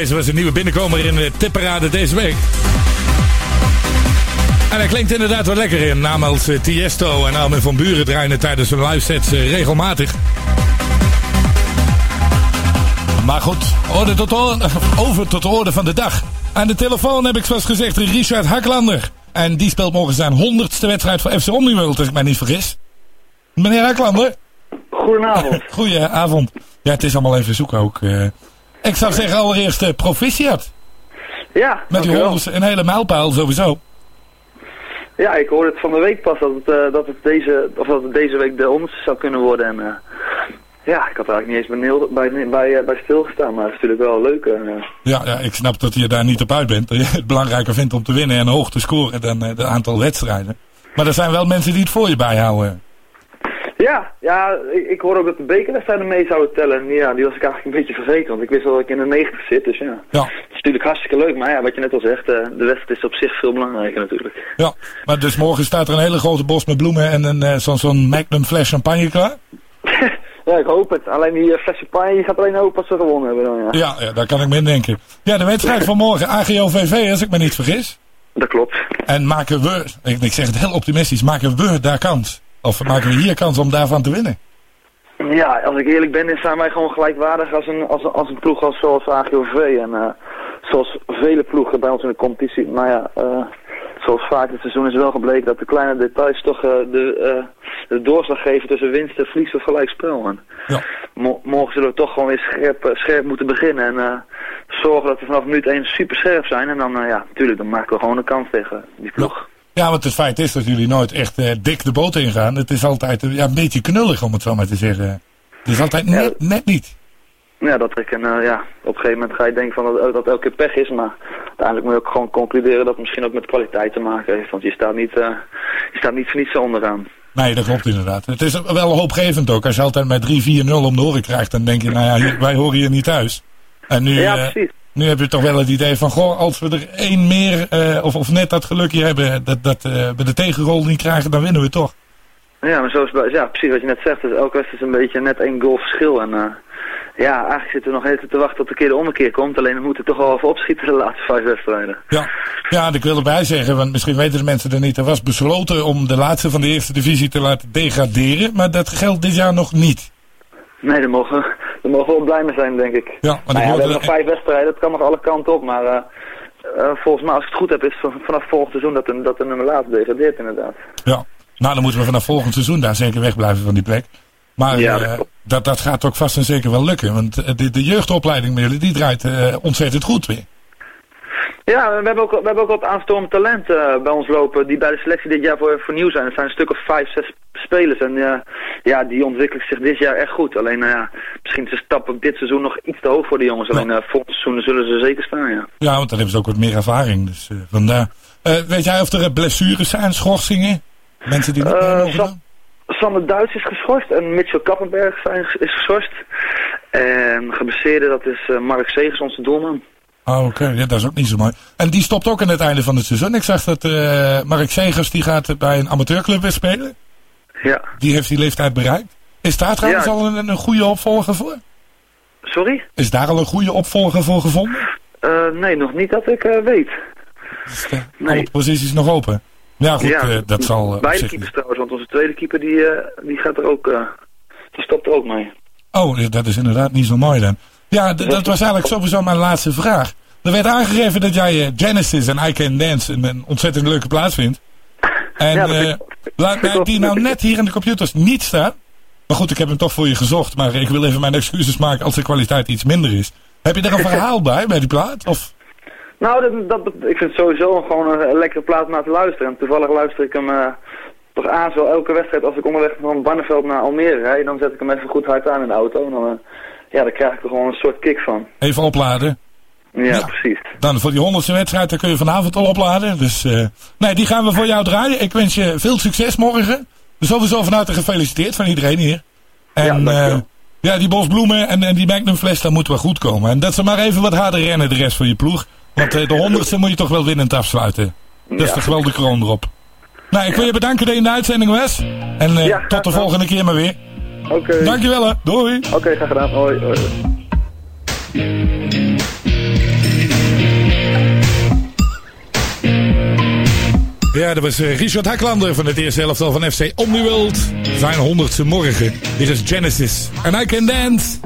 Deze was een nieuwe binnenkomer in de tipparade deze week. En hij klinkt inderdaad wel lekker in. Namens eh, Tiesto en Armin van Buren draaien het tijdens hun live sets eh, regelmatig. Maar goed, orde tot orde, over tot de orde van de dag. Aan de telefoon heb ik zoals gezegd Richard Haklander. En die speelt morgen zijn honderdste wedstrijd voor FC Omniworld, als ik mij niet vergis. Meneer Haklander. Goedenavond. Goedenavond. Ja, het is allemaal even zoeken ook. eh. Ik zou zeggen allereerst uh, proficiat. Ja, Met die honderdste, een hele mijlpaal sowieso. Ja, ik hoorde het van de week pas dat het, eh, dat het, deze, of dat het deze week de honderdste zou kunnen worden. En eh, ja, ik had er eigenlijk niet eens bij, bij, bij, eh, bij stilgestaan, maar het is natuurlijk wel leuk. eh. Ja, ja, ik snap dat je daar niet op uit bent. Dat je het belangrijker vindt om te winnen en hoog te scoren dan het aantal wedstrijden. Maar er zijn wel mensen die het voor je bijhouden. Ja, ja ik, ik hoorde ook dat de bekerwedstrijden mee zouden tellen. En ja, die was ik eigenlijk een beetje vergeten, want ik wist wel dat ik in de 90 zit. Dus ja, Ja. het is natuurlijk hartstikke leuk. Maar ja, wat je net al zegt, eh, de wedstrijd is op zich veel belangrijker natuurlijk. Ja, maar dus morgen staat er een hele grote bos met bloemen en een, eh, zo'n zo'n Magnum fles champagne klaar. Ja, ik hoop het. Alleen die uh, fles champagne gaat alleen open als ze gewonnen hebben dan, ja. Ja, ja, daar kan ik me in denken. Ja, de wedstrijd van morgen, AGOVV, als ik me niet vergis. Dat klopt. En maken we, ik, ik zeg het heel optimistisch, maken we daar kans? Of maken we hier kans om daarvan te winnen? Ja, als ik eerlijk ben, dan zijn wij gewoon gelijkwaardig als een, als, als een ploeg als, zoals AGOV. En eh, zoals vele ploegen bij ons in de competitie. Maar ja, eh, zoals vaak dit seizoen is wel gebleken dat de kleine details toch eh, de, de doorslag geven tussen winst en verlies of gelijkspel. En mo- morgen zullen we toch gewoon weer scherp, scherp moeten beginnen. En zorgen dat we vanaf minuut 1 super scherp zijn. En dan, ja, natuurlijk, dan maken we gewoon een kans tegen die ploeg. Ja, want het feit is dat jullie nooit echt eh, dik de boot ingaan. Het is altijd eh, ja, een beetje knullig, om het zo maar te zeggen. Het is altijd net, net niet. Ja, dat ik, en eh, ja, op een gegeven moment ga je denken van dat, dat elke keer pech is, maar uiteindelijk moet je ook gewoon concluderen dat het misschien ook met kwaliteit te maken heeft, want je staat niet, eh, je staat niet voor niets onderaan. Nee, dat klopt inderdaad. Het is wel hoopgevend ook. Als je altijd met 3-4-0 om de oren krijgt, dan denk je, nou ja, wij horen hier niet thuis. En nu, Ja, precies. Nu heb je toch wel het idee van, goh, als we er één meer, eh, of, of net dat gelukje hebben, dat, dat eh, we de tegenrol niet krijgen, dan winnen we toch. Ja, maar zoals, ja, precies wat je net zegt, dus elke wedstrijd is een beetje net één goal verschil en eh, ja, eigenlijk zitten we nog even te wachten tot de keer de ommekeer komt, alleen we moeten toch wel even opschieten de laatste vijf wedstrijden. Ja, ja en ik wil erbij zeggen, want misschien weten de mensen er niet. Er was besloten om de laatste van de eerste divisie te laten degraderen, maar dat geldt dit jaar nog niet. Nee, daar mogen, we- daar mogen we wel blij mee zijn, denk ik. Ja, maar Nou ja, we hebben nog vijf wedstrijden, het kan nog alle kanten op, maar eh, eh, volgens mij, als ik het goed heb, is van- vanaf volgend seizoen dat de, dat de nummer laatste degradeert inderdaad. Ja, nou dan moeten we vanaf volgend seizoen daar zeker wegblijven van die plek. Maar Ja, eh, dat dat, dat gaat ook vast en zeker wel lukken, want de, de jeugdopleiding bij jullie, die draait ontzettend goed weer. Ja, we hebben ook, we hebben ook wat aanstormend talent eh, bij ons lopen die bij de selectie dit jaar voor, voor nieuw zijn. Er zijn een stuk of vijf, zes spelers en eh, ja, die ontwikkelen zich dit jaar echt goed. Alleen nou ja, misschien is de stap op dit seizoen nog iets te hoog voor de jongens. Alleen eh, volgend seizoen zullen ze zeker staan, ja. Ja, want dan hebben ze ook wat meer ervaring, dus eh, vandaar. Eh, weet jij of er eh, blessures zijn, schorsingen? Mensen die niet Eh, Sam- doen? Sander Duits is geschorst en Mitchell Kappenberg zijn, is geschorst. En geblesseerde, dat is eh, Mark Segers, onze doelman. Oh, oké, ja, dat is ook niet zo mooi. En die stopt ook aan het einde van het seizoen. Ik zag dat eh, Mark Segers, die gaat bij een amateurclub weer spelen. Ja. Die heeft die leeftijd bereikt. Is daar trouwens Ja. al een, een goede opvolger voor? Sorry? Is daar al een goede opvolger voor gevonden? Eh, nee, nog niet dat ik eh, weet. Alle posities nog open? Ja, goed, Ja. dat zal Beide zich keepers trouwens, want onze tweede keeper die, die gaat er ook, die stopt er ook mee. Oh, dat is inderdaad niet zo mooi dan. Ja, dat was eigenlijk sowieso mijn laatste vraag. Er werd aangegeven dat jij eh, Genesis en I Can Dance een, een ontzettend leuke plaats vindt. En Ja, laat mij die nou net hier in de computers niet staan. Maar goed, ik heb hem toch voor je gezocht. Maar ik wil even mijn excuses maken als de kwaliteit iets minder is. Heb je er een verhaal bij, bij die plaat? Of? Nou, dat, dat, ik vind het sowieso gewoon een, lekkere plaat om naar te luisteren. En toevallig luister ik hem eh, toch aan, zo elke wedstrijd als ik onderweg van Barneveld naar Almere rijd. Dan zet ik hem even goed hard aan in de auto. En dan, ja, dan krijg ik er gewoon een soort kick van. Even opladen. Ja, precies. Dan voor die honderdste wedstrijd, dan kun je vanavond al opladen. Dus eh, nee, die gaan we voor jou draaien. Ik wens je veel succes morgen. Sowieso van harte gefeliciteerd van iedereen hier. En ja, ja die bosbloemen en, en die Magnum fles, dat moet wel goed komen. En dat ze maar even wat harder rennen de rest van je ploeg. Want eh, de honderdste moet je toch wel winnend afsluiten. Dus toch wel de kroon erop. Nou, ik wil je bedanken dat je in de uitzending was. En eh, tot de volgende keer maar weer. Oké. Dankjewel hè. Doei. Oké, okay, graag gedaan. Hoi. hoi. Ja, dat was eh, Richard Haklander van het eerste helftal van FC Omniworld. Zijn honderdste morgen. Dit is Genesis. And I can dance.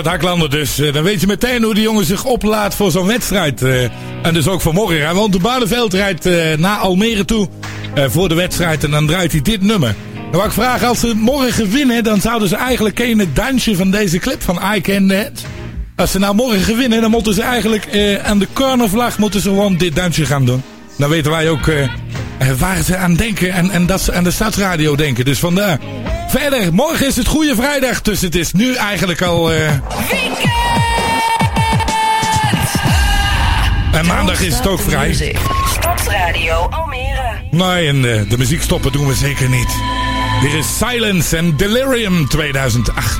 Haklander dus. Eh, dan weet je meteen hoe die jongen zich oplaat voor zo'n wedstrijd. eh, en dus ook vanmorgen. Hij woont op Barneveld, rijdt eh, naar Almere toe voor de wedstrijd. En dan draait hij dit nummer. Dan wou ik vragen, als ze morgen winnen, dan zouden ze eigenlijk je het dansje van deze clip van I Can Dance. Als ze nou morgen winnen, dan moeten ze eigenlijk aan de cornervlag moeten ze gewoon dit dansje gaan doen. Dan weten wij ook waar ze aan denken en, en dat ze aan de stadsradio denken. Dus vandaar. Verder, morgen is het Goede Vrijdag, dus het is nu eigenlijk al... eh, en maandag is het ook vrij. Stadsradio Almere. Nee, en eh, de muziek stoppen doen we zeker niet. Dit is Silence and Delirium 2008.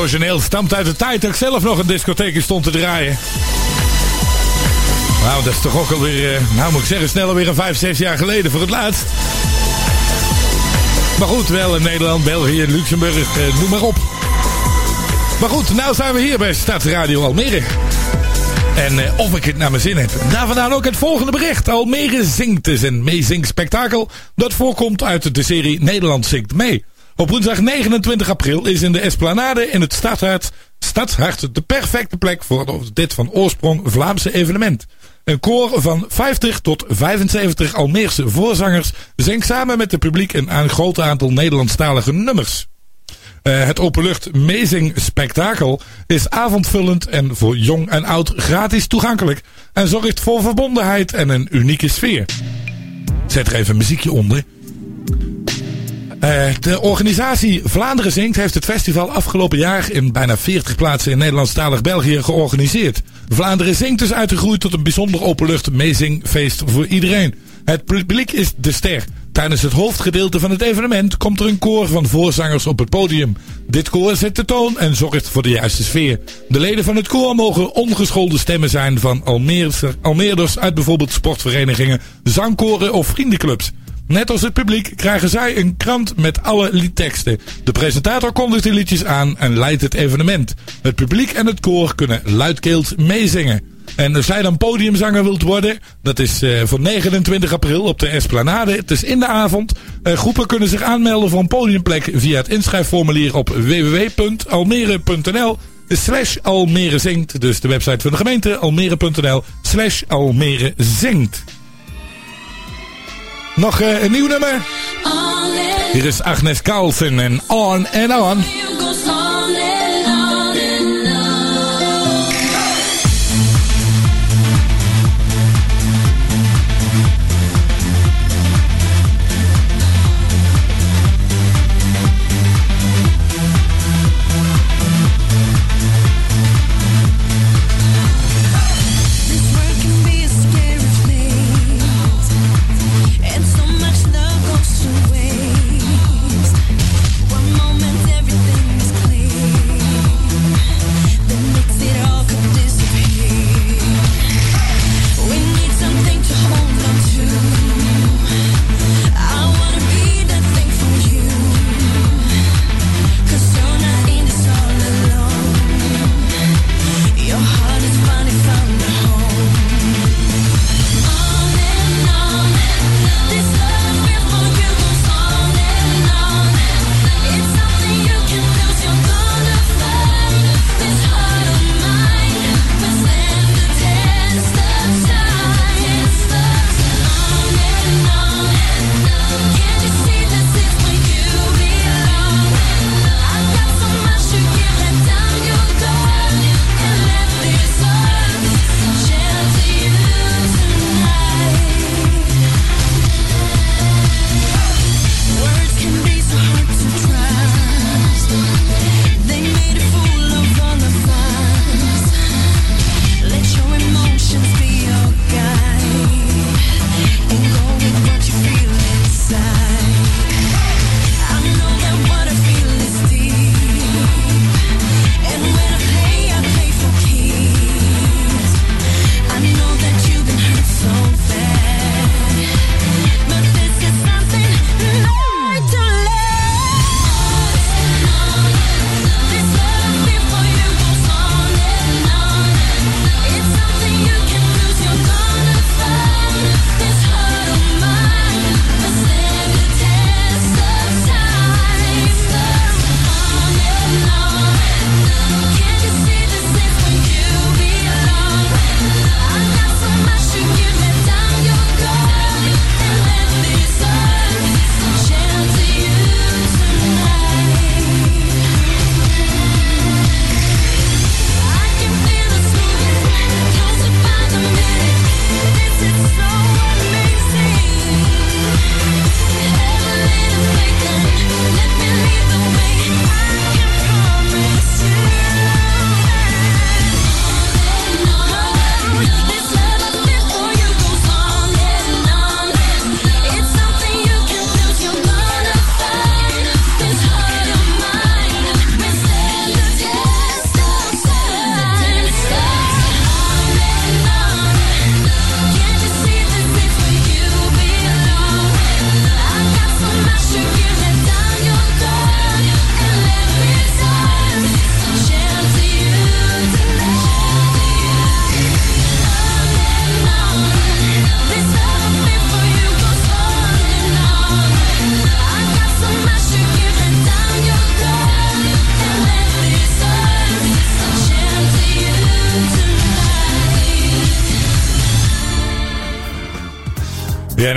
Origineel stamt uit de tijd dat ik zelf nog een discotheek in stond te draaien. Nou, dat is toch ook alweer, eh, nou moet ik zeggen, snel alweer een 5, 6 jaar geleden voor het laatst. Maar goed, wel in Nederland, België, Luxemburg, eh, noem maar op. Maar goed, nou zijn we hier bij Stadsradio Almere. En eh, of ik het naar mijn zin heb. Daar vandaan ook het volgende bericht. Almere zingt is een meezingspektakel dat voorkomt uit de serie Nederland zingt mee. Op woensdag 29 april is in de Esplanade in het Stadhart, de perfecte plek voor dit van oorsprong Vlaamse evenement. Een koor van 50 tot 75 Almeerse voorzangers zingt samen met het publiek een, groot aantal Nederlandstalige nummers. Uh, het openlucht Amazing Spektakel is avondvullend en voor jong en oud gratis toegankelijk. En zorgt voor verbondenheid en een unieke sfeer. Zet er even muziekje onder. Uh, de organisatie Vlaanderen Zingt heeft het festival afgelopen jaar in bijna 40 plaatsen in Nederlandstalig België georganiseerd. Vlaanderen Zingt is uitgegroeid tot een bijzonder openlucht meezingfeest voor iedereen. Het publiek is de ster. Tijdens het hoofdgedeelte van het evenement komt er een koor van voorzangers op het podium. Dit koor zet de toon en zorgt voor de juiste sfeer. De leden van het koor mogen ongeschoolde stemmen zijn van Almeerders uit bijvoorbeeld sportverenigingen, zangkoren of vriendenclubs. Net als het publiek krijgen zij een krant met alle liedteksten. De presentator kondigt de liedjes aan en leidt het evenement. Het publiek en het koor kunnen luidkeels meezingen. En als jij dan podiumzanger wilt worden, dat is uh, voor 29 april op de Esplanade. Het is in de avond. Uh, groepen kunnen zich aanmelden voor een podiumplek via het inschrijfformulier op www.almere.nl slash Almere zingt. Dus de website van de gemeente almere.nl slash Almere zingt. Nog uh, een nieuw nummer. Hier is Agnes Carlsen en On and On.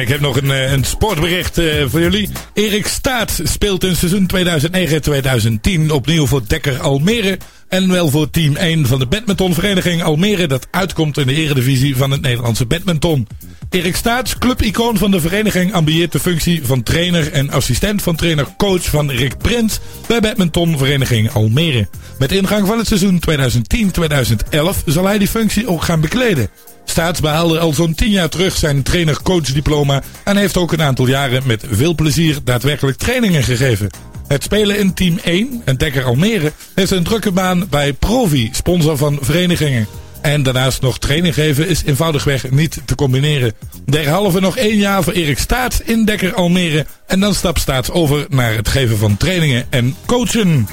Ik heb nog een, eh, een sportbericht eh, voor jullie. Erik Staat speelt in seizoen 2009-2010 opnieuw voor Dekker Almere. En wel voor team 1 van de badmintonvereniging Almere dat uitkomt in de eredivisie van het Nederlandse badminton. Erik Staats, clubicoon van de vereniging, ambieert de functie van trainer en assistent van trainer-coach van Rick Prins bij badmintonvereniging Almere. Met ingang van het seizoen 2010-2011 zal hij die functie ook gaan bekleden. Staats behaalde al zo'n 10 jaar terug zijn trainer-coach diploma en heeft ook een aantal jaren met veel plezier daadwerkelijk trainingen gegeven. Het spelen in team 1 en Dekker Almere heeft een drukke baan bij Provi, sponsor van verenigingen. En daarnaast nog training geven is eenvoudigweg niet te combineren. Derhalve nog één jaar voor Erik Staats in Dekker Almere. En dan stapt Staats over naar het geven van trainingen en coachen.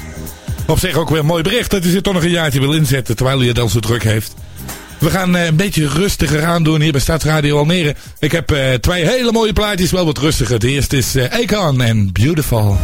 Op zich ook weer een mooi bericht dat hij zich toch nog een jaartje wil inzetten terwijl hij het al zo druk heeft. We gaan eh, een beetje rustiger aan doen hier bij Stadsradio Almere. Ik heb eh, twee hele mooie plaatjes, wel wat rustiger. De eerste is eh Akon en Beautiful.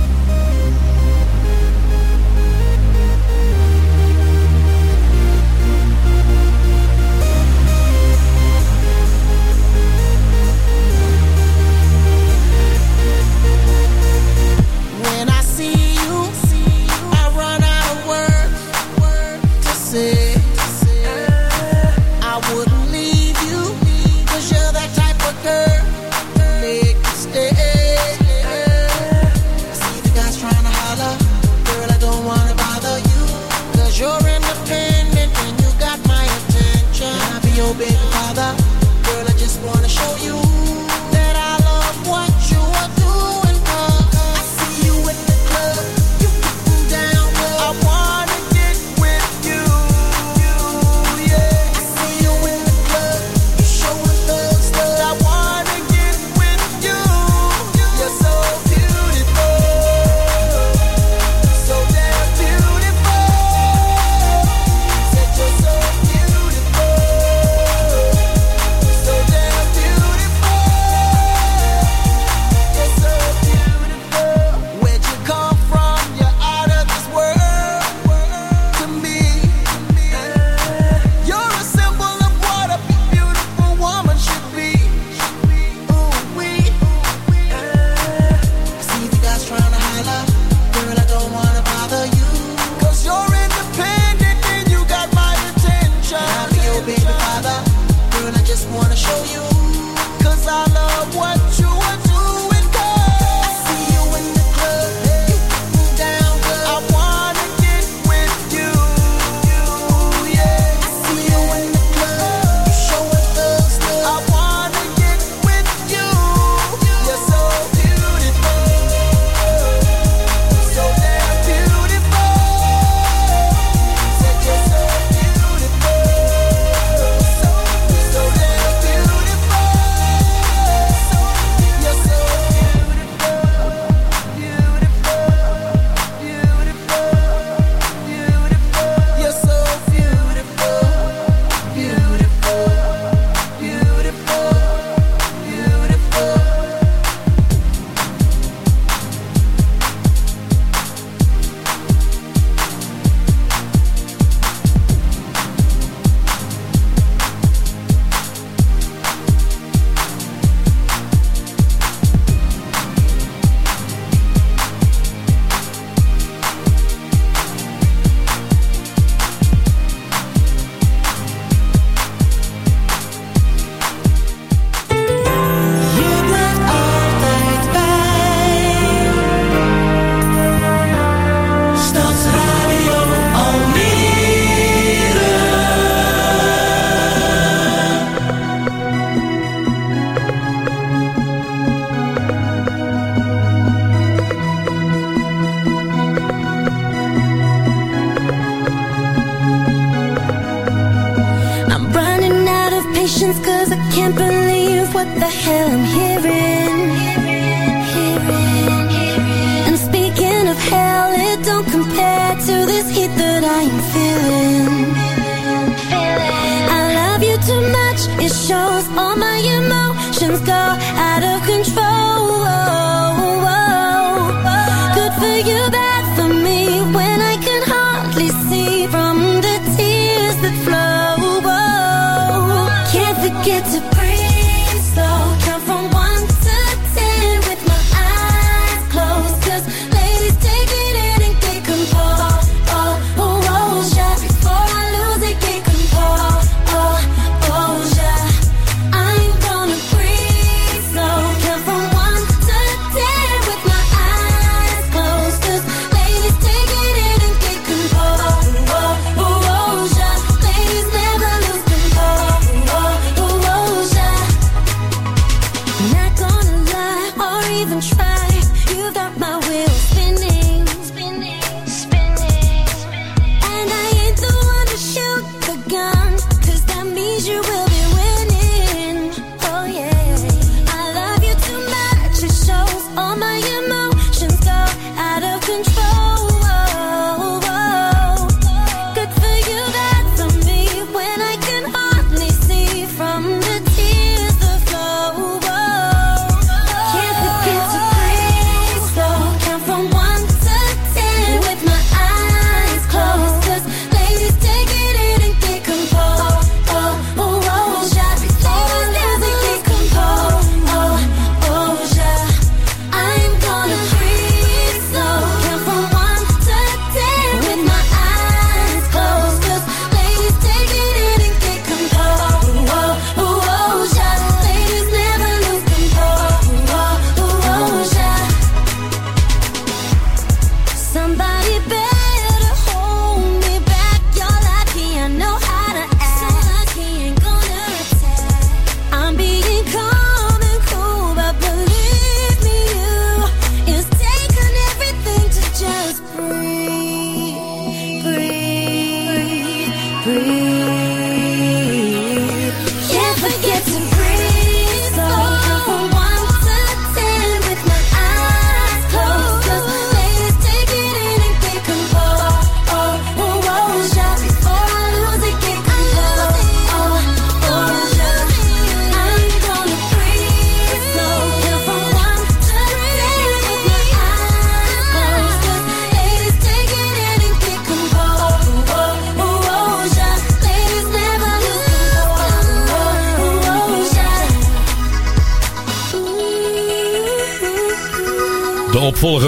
Out of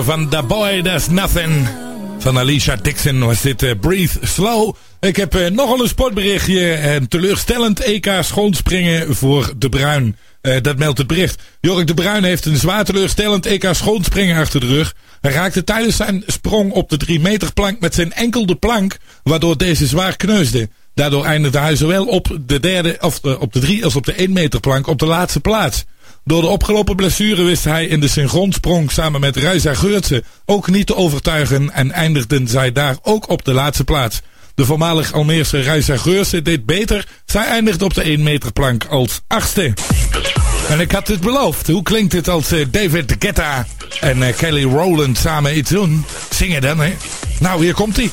van The Boy There's Nothing van Alicia Dixon was dit eh, Breathe Slow. Ik heb eh, nogal een sportberichtje. Een teleurstellend EK schoonspringen voor De Bruin. Eh, dat meldt het bericht. Jork De Bruin heeft een zwaar teleurstellend EK schoonspringen achter de rug. Hij raakte tijdens zijn sprong op de 3 meter plank met zijn enkel de plank, waardoor deze zwaar kneusde. Daardoor eindigde hij zowel op de derde, of eh, op de 3 als op de 1 meter plank op de laatste plaats. Door de opgelopen blessure wist hij in de synchronsprong samen met Ruisa Geurtse ook niet te overtuigen en eindigden zij daar ook op de laatste plaats. De voormalig Almeerse Ruisa Geurtse deed beter. Zij eindigde op de 1 meter plank als achtste. En ik had het beloofd. Hoe klinkt het als eh, David Guetta en eh, Kelly Rowland samen iets doen? Zingen dan, hè? Nou, hier komt hij.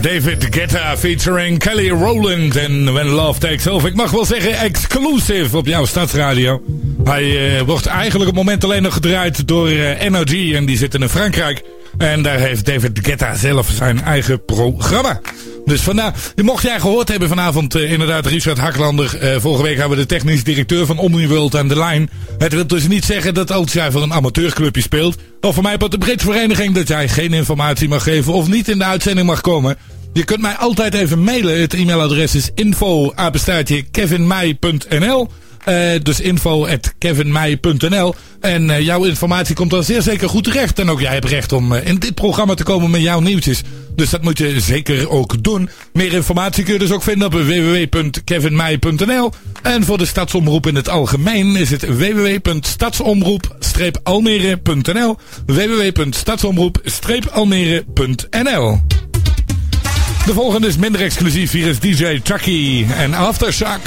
David Guetta featuring Kelly Rowland en When Love Takes Over. Ik mag wel zeggen exclusive op jouw stadsradio. Hij eh, wordt eigenlijk op het moment alleen nog gedraaid door Energy en die zitten in Frankrijk. En daar heeft David Guetta zelf zijn eigen programma. Dus vandaar, mocht jij gehoord hebben vanavond eh, inderdaad Richard Haklander. eh, vorige week hebben we de technisch directeur van Omniworld aan de lijn. Het wil dus niet zeggen dat als jij voor een amateurclubje speelt... of voor mij op de Britsvereniging dat jij geen informatie mag geven of niet in de uitzending mag komen... Je kunt mij altijd even mailen. Het e-mailadres is info kevinmeij.nl eh, dus info En jouw informatie komt dan zeer zeker goed terecht. En ook jij hebt recht om in dit programma te komen met jouw nieuwtjes. Dus dat moet je zeker ook doen. Meer informatie kun je dus ook vinden op www.kevinmeij.nl En voor de stadsomroep in het algemeen is het www.stadsomroep-almere.nl www.stadsomroep-almere.nl De volgende is minder exclusief. Hier is DJ Chucky en Aftershock.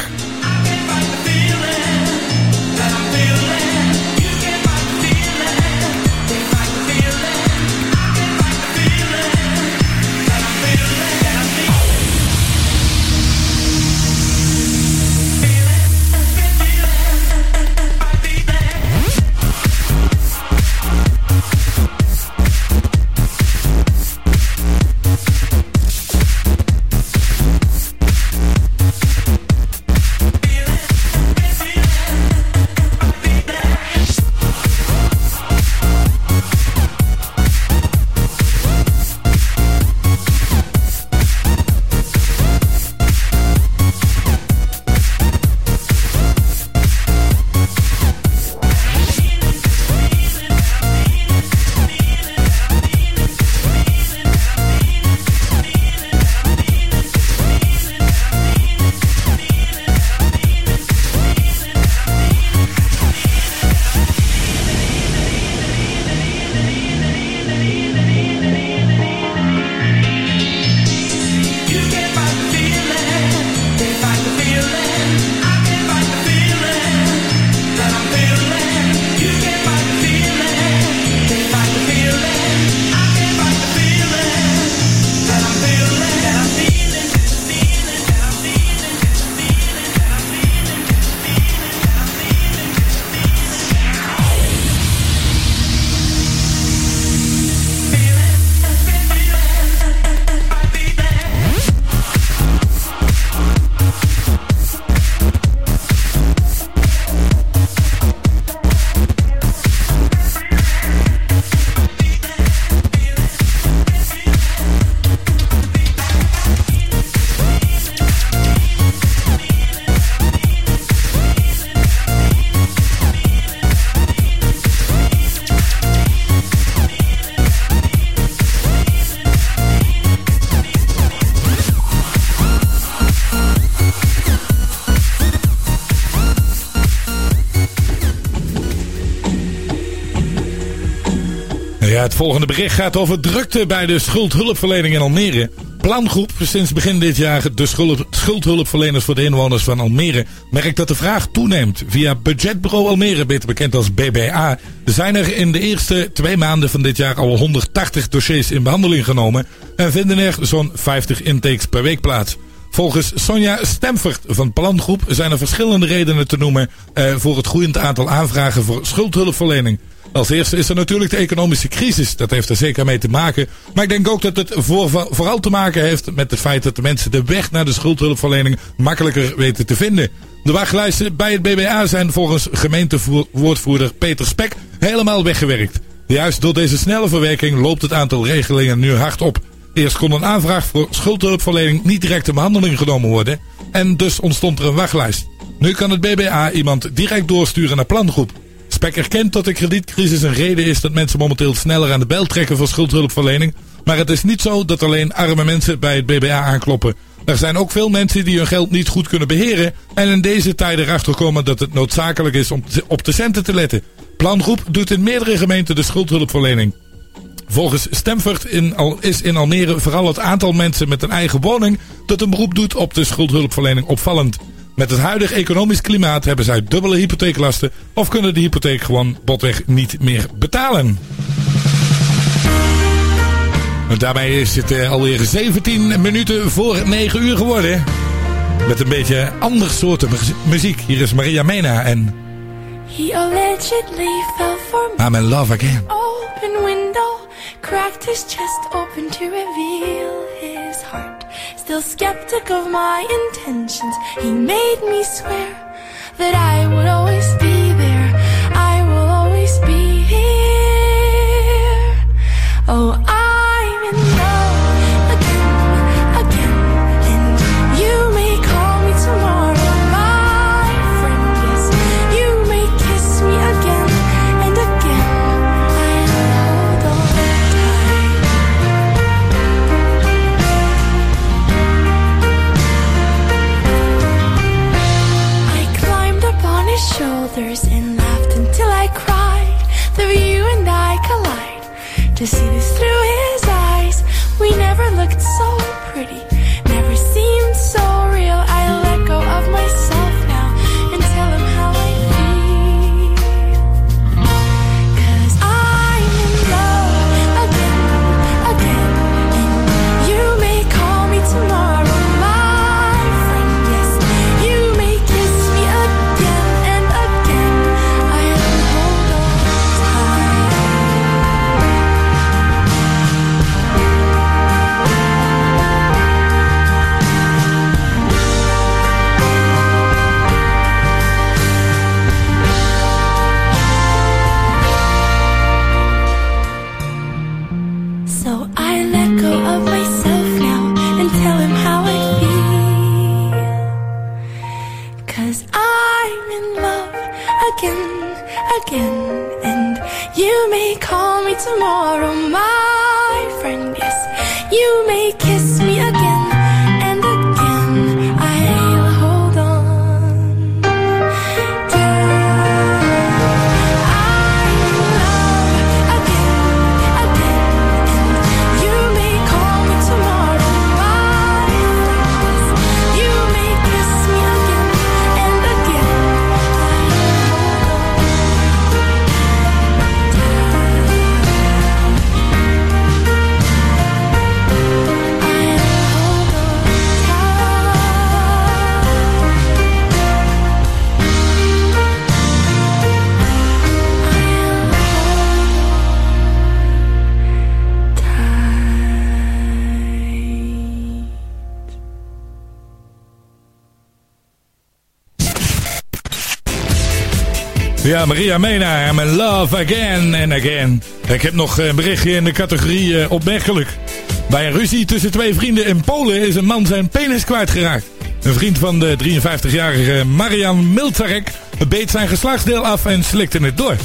Bericht gaat over drukte bij de schuldhulpverlening in Almere. Plangroep, sinds begin dit jaar de schuld- schuldhulpverleners voor de inwoners van Almere, merkt dat de vraag toeneemt. Via Budgetbureau Almere, beter bekend als BBA, zijn er in de eerste twee maanden van dit jaar al 180 dossiers in behandeling genomen en vinden er zo'n 50 intakes per week plaats. Volgens Sonja Stemfert van Plangroep zijn er verschillende redenen te noemen eh, voor het groeiend aantal aanvragen voor schuldhulpverlening. Als eerste is er natuurlijk de economische crisis. Dat heeft er zeker mee te maken. Maar ik denk ook dat het voor, vooral te maken heeft met het feit dat de mensen de weg naar de schuldhulpverlening makkelijker weten te vinden. De wachtlijsten bij het BBA zijn volgens gemeentewoordvoerder Peter Spek helemaal weggewerkt. Juist door deze snelle verwerking loopt het aantal regelingen nu hard op. Eerst kon een aanvraag voor schuldhulpverlening niet direct in behandeling genomen worden. En dus ontstond er een wachtlijst. Nu kan het BBA iemand direct doorsturen naar plangroep. Spek erkent dat de kredietcrisis een reden is dat mensen momenteel sneller aan de bel trekken voor schuldhulpverlening. Maar het is niet zo dat alleen arme mensen bij het BBA aankloppen. Er zijn ook veel mensen die hun geld niet goed kunnen beheren en in deze tijden erachter komen dat het noodzakelijk is om op de centen te letten. Plangroep doet in meerdere gemeenten de schuldhulpverlening. Volgens Stemford in Al is in Almere vooral het aantal mensen met een eigen woning dat een beroep doet op de schuldhulpverlening opvallend. Met het huidige economisch klimaat hebben zij dubbele hypotheeklasten of kunnen de hypotheek gewoon botweg niet meer betalen. Daarmee is het eh, alweer 17 minuten voor 9 uur geworden. Met een beetje ander soort mu- muziek. Hier is Maria Mena en He allegedly fell for me. I'm in love again. Open window, cracked his chest open to reveal his heart. Still skeptic of my intentions, he made me swear that I would always be there. I will always be here. Oh, I'm to see this through his eyes. We never looked so pretty, Ja, Maria Mena, in love again and again. Ik heb nog een berichtje in de categorie eh, opmerkelijk. Bij een ruzie tussen twee vrienden in Polen is een man zijn penis kwijtgeraakt. Een vriend van de 53-jarige Marian Miltarek beet zijn geslachtsdeel af en slikte het door.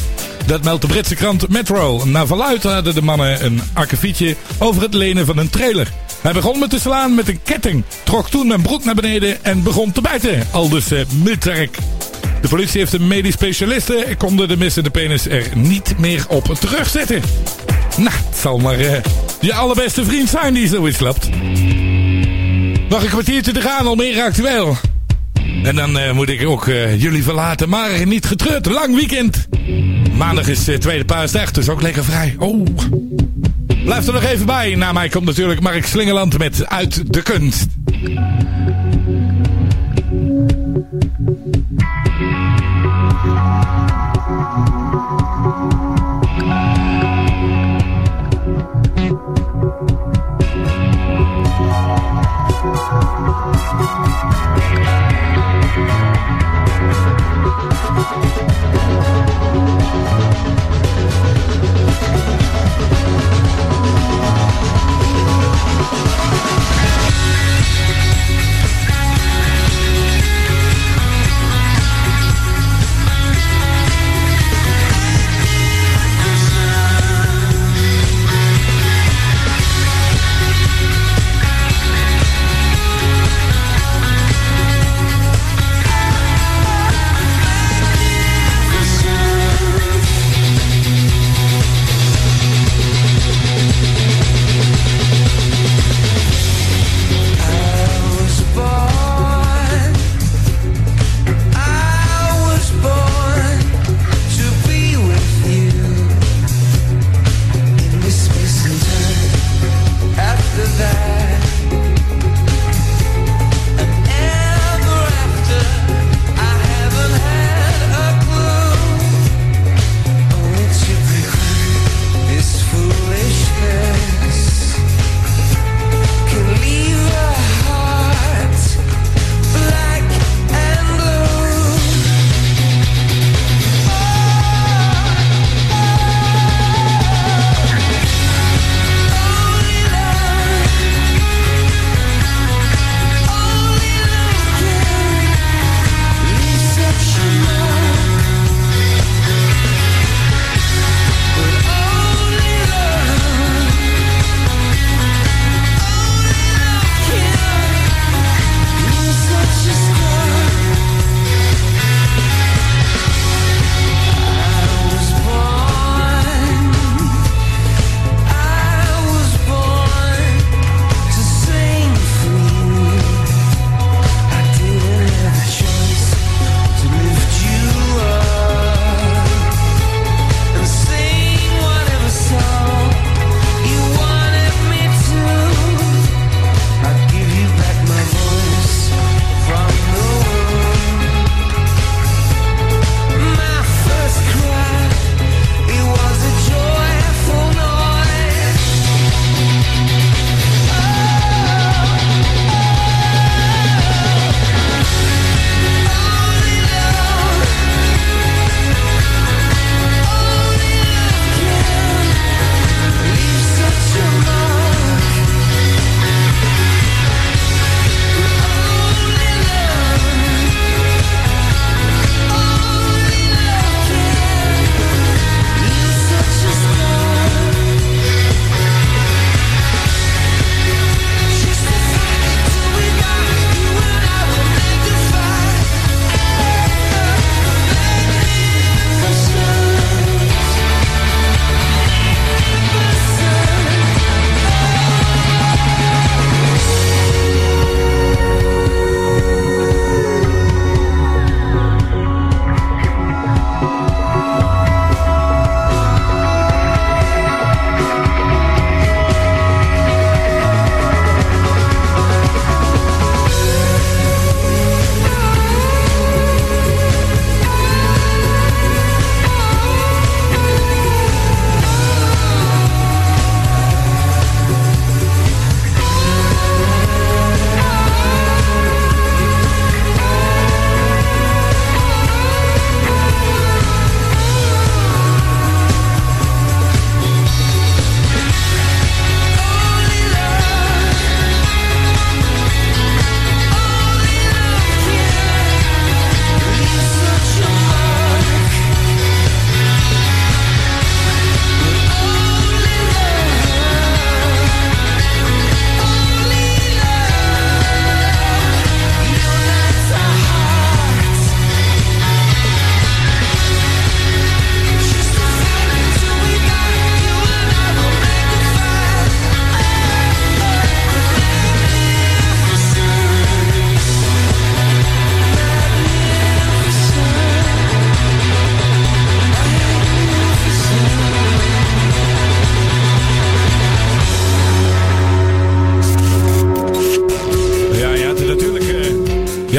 Dat meldt de Britse krant Metro. Na verluid hadden de mannen een akkefietje over het lenen van een trailer. Hij begon me te slaan met een ketting, trok toen mijn broek naar beneden en begon te bijten. Aldus eh, Miltarek. De politie heeft een medisch specialiste en konden de missende penis er niet meer op terugzetten. Nou, het zal maar eh, je allerbeste vriend zijn die zoiets klapt. Nog een kwartiertje te gaan, al meer actueel. En dan eh, moet ik ook eh, jullie verlaten, maar niet getreurd. Lang weekend. Maandag is tweede paasdag, dus ook lekker vrij. Oh. Blijf er nog even bij. Na mij komt natuurlijk Mark Slingeland met Uit de Kunst.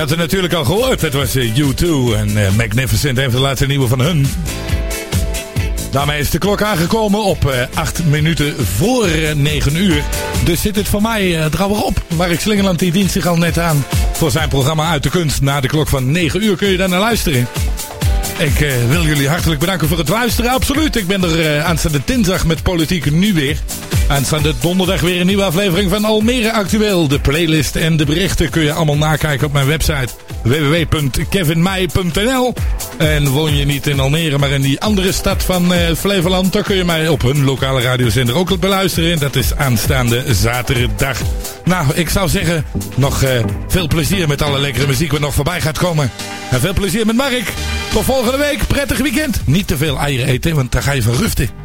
Had natuurlijk al gehoord. Het was eh, U2 en eh, Magnificent heeft de laatste nieuwe van hun. Daarmee is de klok aangekomen op eh 8 minuten voor eh, 9 uur. Dus zit het voor mij eh er op. Mark Slingerland die dient zich al net aan voor zijn programma Uit de Kunst. Na de klok van 9 uur kun je daar naar luisteren. Ik eh, wil jullie hartelijk bedanken voor het luisteren. Absoluut. Ik ben er eh, aanstaande dinsdag met Politiek Nu weer. Aanstaande donderdag weer een nieuwe aflevering van Almere Actueel. De playlist en de berichten kun je allemaal nakijken op mijn website www.kevinmeij.nl En woon je niet in Almere, maar in die andere stad van eh, Flevoland... dan kun je mij op hun lokale radiozender ook beluisteren. Dat is aanstaande zaterdag. Nou, ik zou zeggen, nog eh, veel plezier met alle lekkere muziek wat nog voorbij gaat komen. En veel plezier met Mark. Tot volgende week. Prettig weekend. Niet te veel eieren eten, want dan ga je verruften. She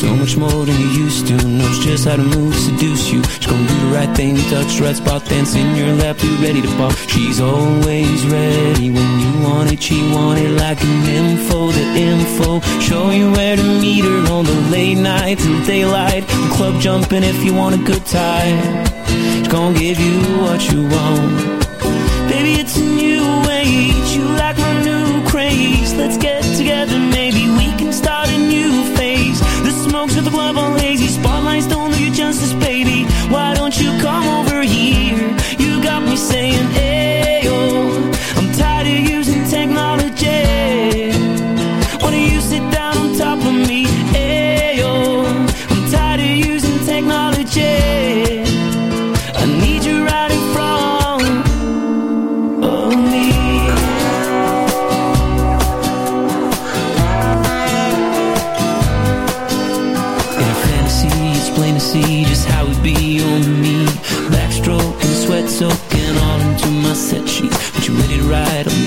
So much more than you used to. Knows just how to move, seduce you. She's gonna do the right thing, touch the right spot Dance in your lap, you ready to pop She's always ready. When you want it She want it like an info, the info Show you where to meet her on the late night Till daylight, the club jumping if you want a good time. She's gonna give you what you want. Baby, it's a new age. You like my new craze. Let's get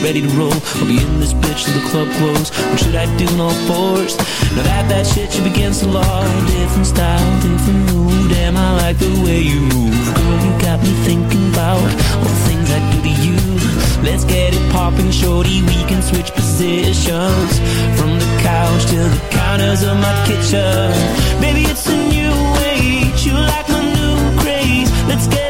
ready to roll. I'll be in this bitch till the club close. What should I do all fours? Now that that shit should begin to law. Different style, different mood. Damn, I like the way you move. Girl, you got me thinking about all the things I do to you. Let's get it popping, shorty. We can switch positions from the couch to the counters of my kitchen. Baby, it's a new age. You like my new craze. Let's get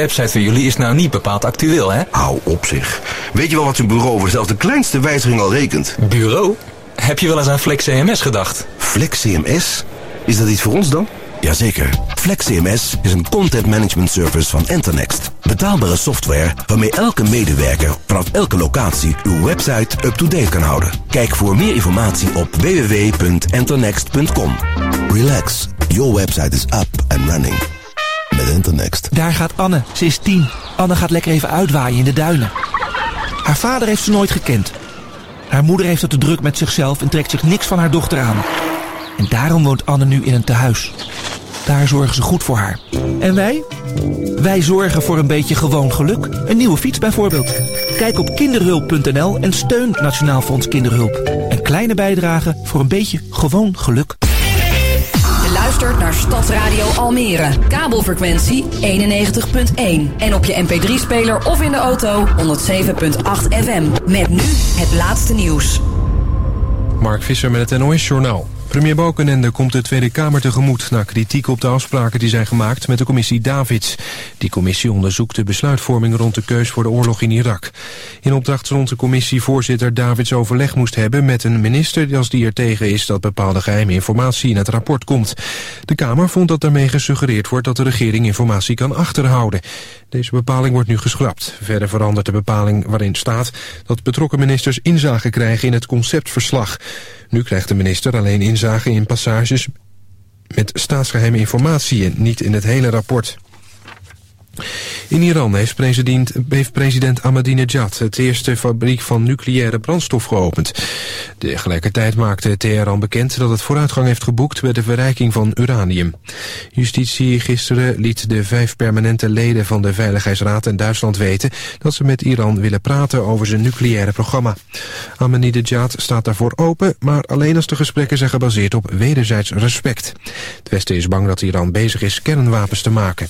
website van jullie is nou niet bepaald actueel, hè? Hou op zich. Weet je wel wat zijn bureau voor zelfs de kleinste wijziging al rekent? Bureau? Heb je wel eens aan Flex CMS gedacht? Flex CMS? Is dat iets voor ons dan? Jazeker. Flex CMS is een content management service van Enternext. Betaalbare software waarmee elke medewerker vanaf elke locatie uw website up-to-date kan houden. Kijk voor meer informatie op www.enternext.com. Relax, your website is up and running. Daar gaat Anne. Ze is tien. Anne gaat lekker even uitwaaien in de duinen. Haar vader heeft ze nooit gekend. Haar moeder heeft het te druk met zichzelf en trekt zich niks van haar dochter aan. En daarom woont Anne nu in een tehuis. Daar zorgen ze goed voor haar. En wij? Wij zorgen voor een beetje gewoon geluk. Een nieuwe fiets bijvoorbeeld. Kijk op kinderhulp.nl en steun Nationaal Fonds Kinderhulp. Een kleine bijdrage voor een beetje gewoon geluk. Luistert naar Stadsradio Almere. Kabelfrequentie 91.1. En op je mp3-speler of in de auto 107.8 FM. Met nu het laatste nieuws. Mark Visser met het NOS Journaal. Premier Balkenende komt de Tweede Kamer tegemoet... na kritiek op de afspraken die zijn gemaakt met de commissie Davids. Die commissie onderzoekt de besluitvorming rond de keus voor de oorlog in Irak. In opdracht rond de commissievoorzitter Davids overleg moest hebben... met een minister als die er tegen is dat bepaalde geheime informatie in het rapport komt. De Kamer vond dat daarmee gesuggereerd wordt dat de regering informatie kan achterhouden. Deze bepaling wordt nu geschrapt. Verder verandert de bepaling waarin staat dat betrokken ministers inzage krijgen in het conceptverslag. Nu krijgt de minister alleen inzage in passages met staatsgeheime informatie en niet in het hele rapport. In Iran heeft president, president Ahmadinejad het eerste fabriek van nucleaire brandstof geopend. Tegelijkertijd maakte Teheran bekend dat het vooruitgang heeft geboekt bij de verrijking van uranium. Justitie gisteren liet de vijf permanente leden van de Veiligheidsraad en Duitsland weten dat ze met Iran willen praten over zijn nucleaire programma. Ahmadinejad staat daarvoor open, maar alleen als de gesprekken zijn gebaseerd op wederzijds respect. Het Westen is bang dat Iran bezig is kernwapens te maken.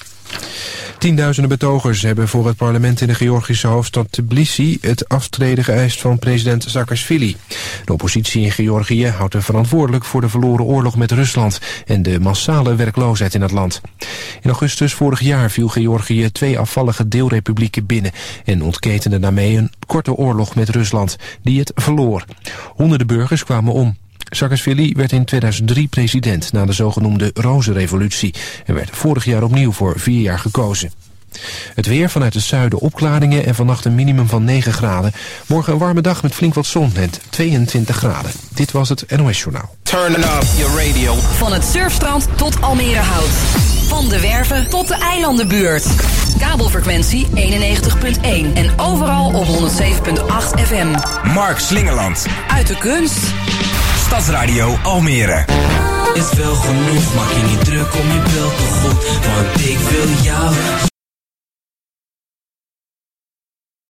Tienduizenden betogers hebben voor het parlement in de Georgische hoofdstad Tbilisi het aftreden geëist van president Saakashvili. De oppositie in Georgië houdt hem verantwoordelijk voor de verloren oorlog met Rusland en de massale werkloosheid in het land. In augustus vorig jaar viel Georgië twee afvallige deelrepublieken binnen en ontketende daarmee een korte oorlog met Rusland, die het verloor. Honderden burgers kwamen om. Saakashvili werd in 2003 president na de zogenoemde Rozenrevolutie en werd vorig jaar opnieuw voor vier jaar gekozen. Het weer vanuit het zuiden opklaringen en vannacht een minimum van 9 graden. Morgen een warme dag met flink wat zon met 22 graden. Dit was het NOS Journaal. Turn it up, your radio. Van het surfstrand tot Almere Hout. Van de Werven tot de eilandenbuurt. Kabelfrequentie 91.1 en overal op 107.8 FM. Mark Slingerland. Uit de kunst. Stadsradio Almere. is wel genoeg Maak je niet druk om je belt te goed Want ik wil jou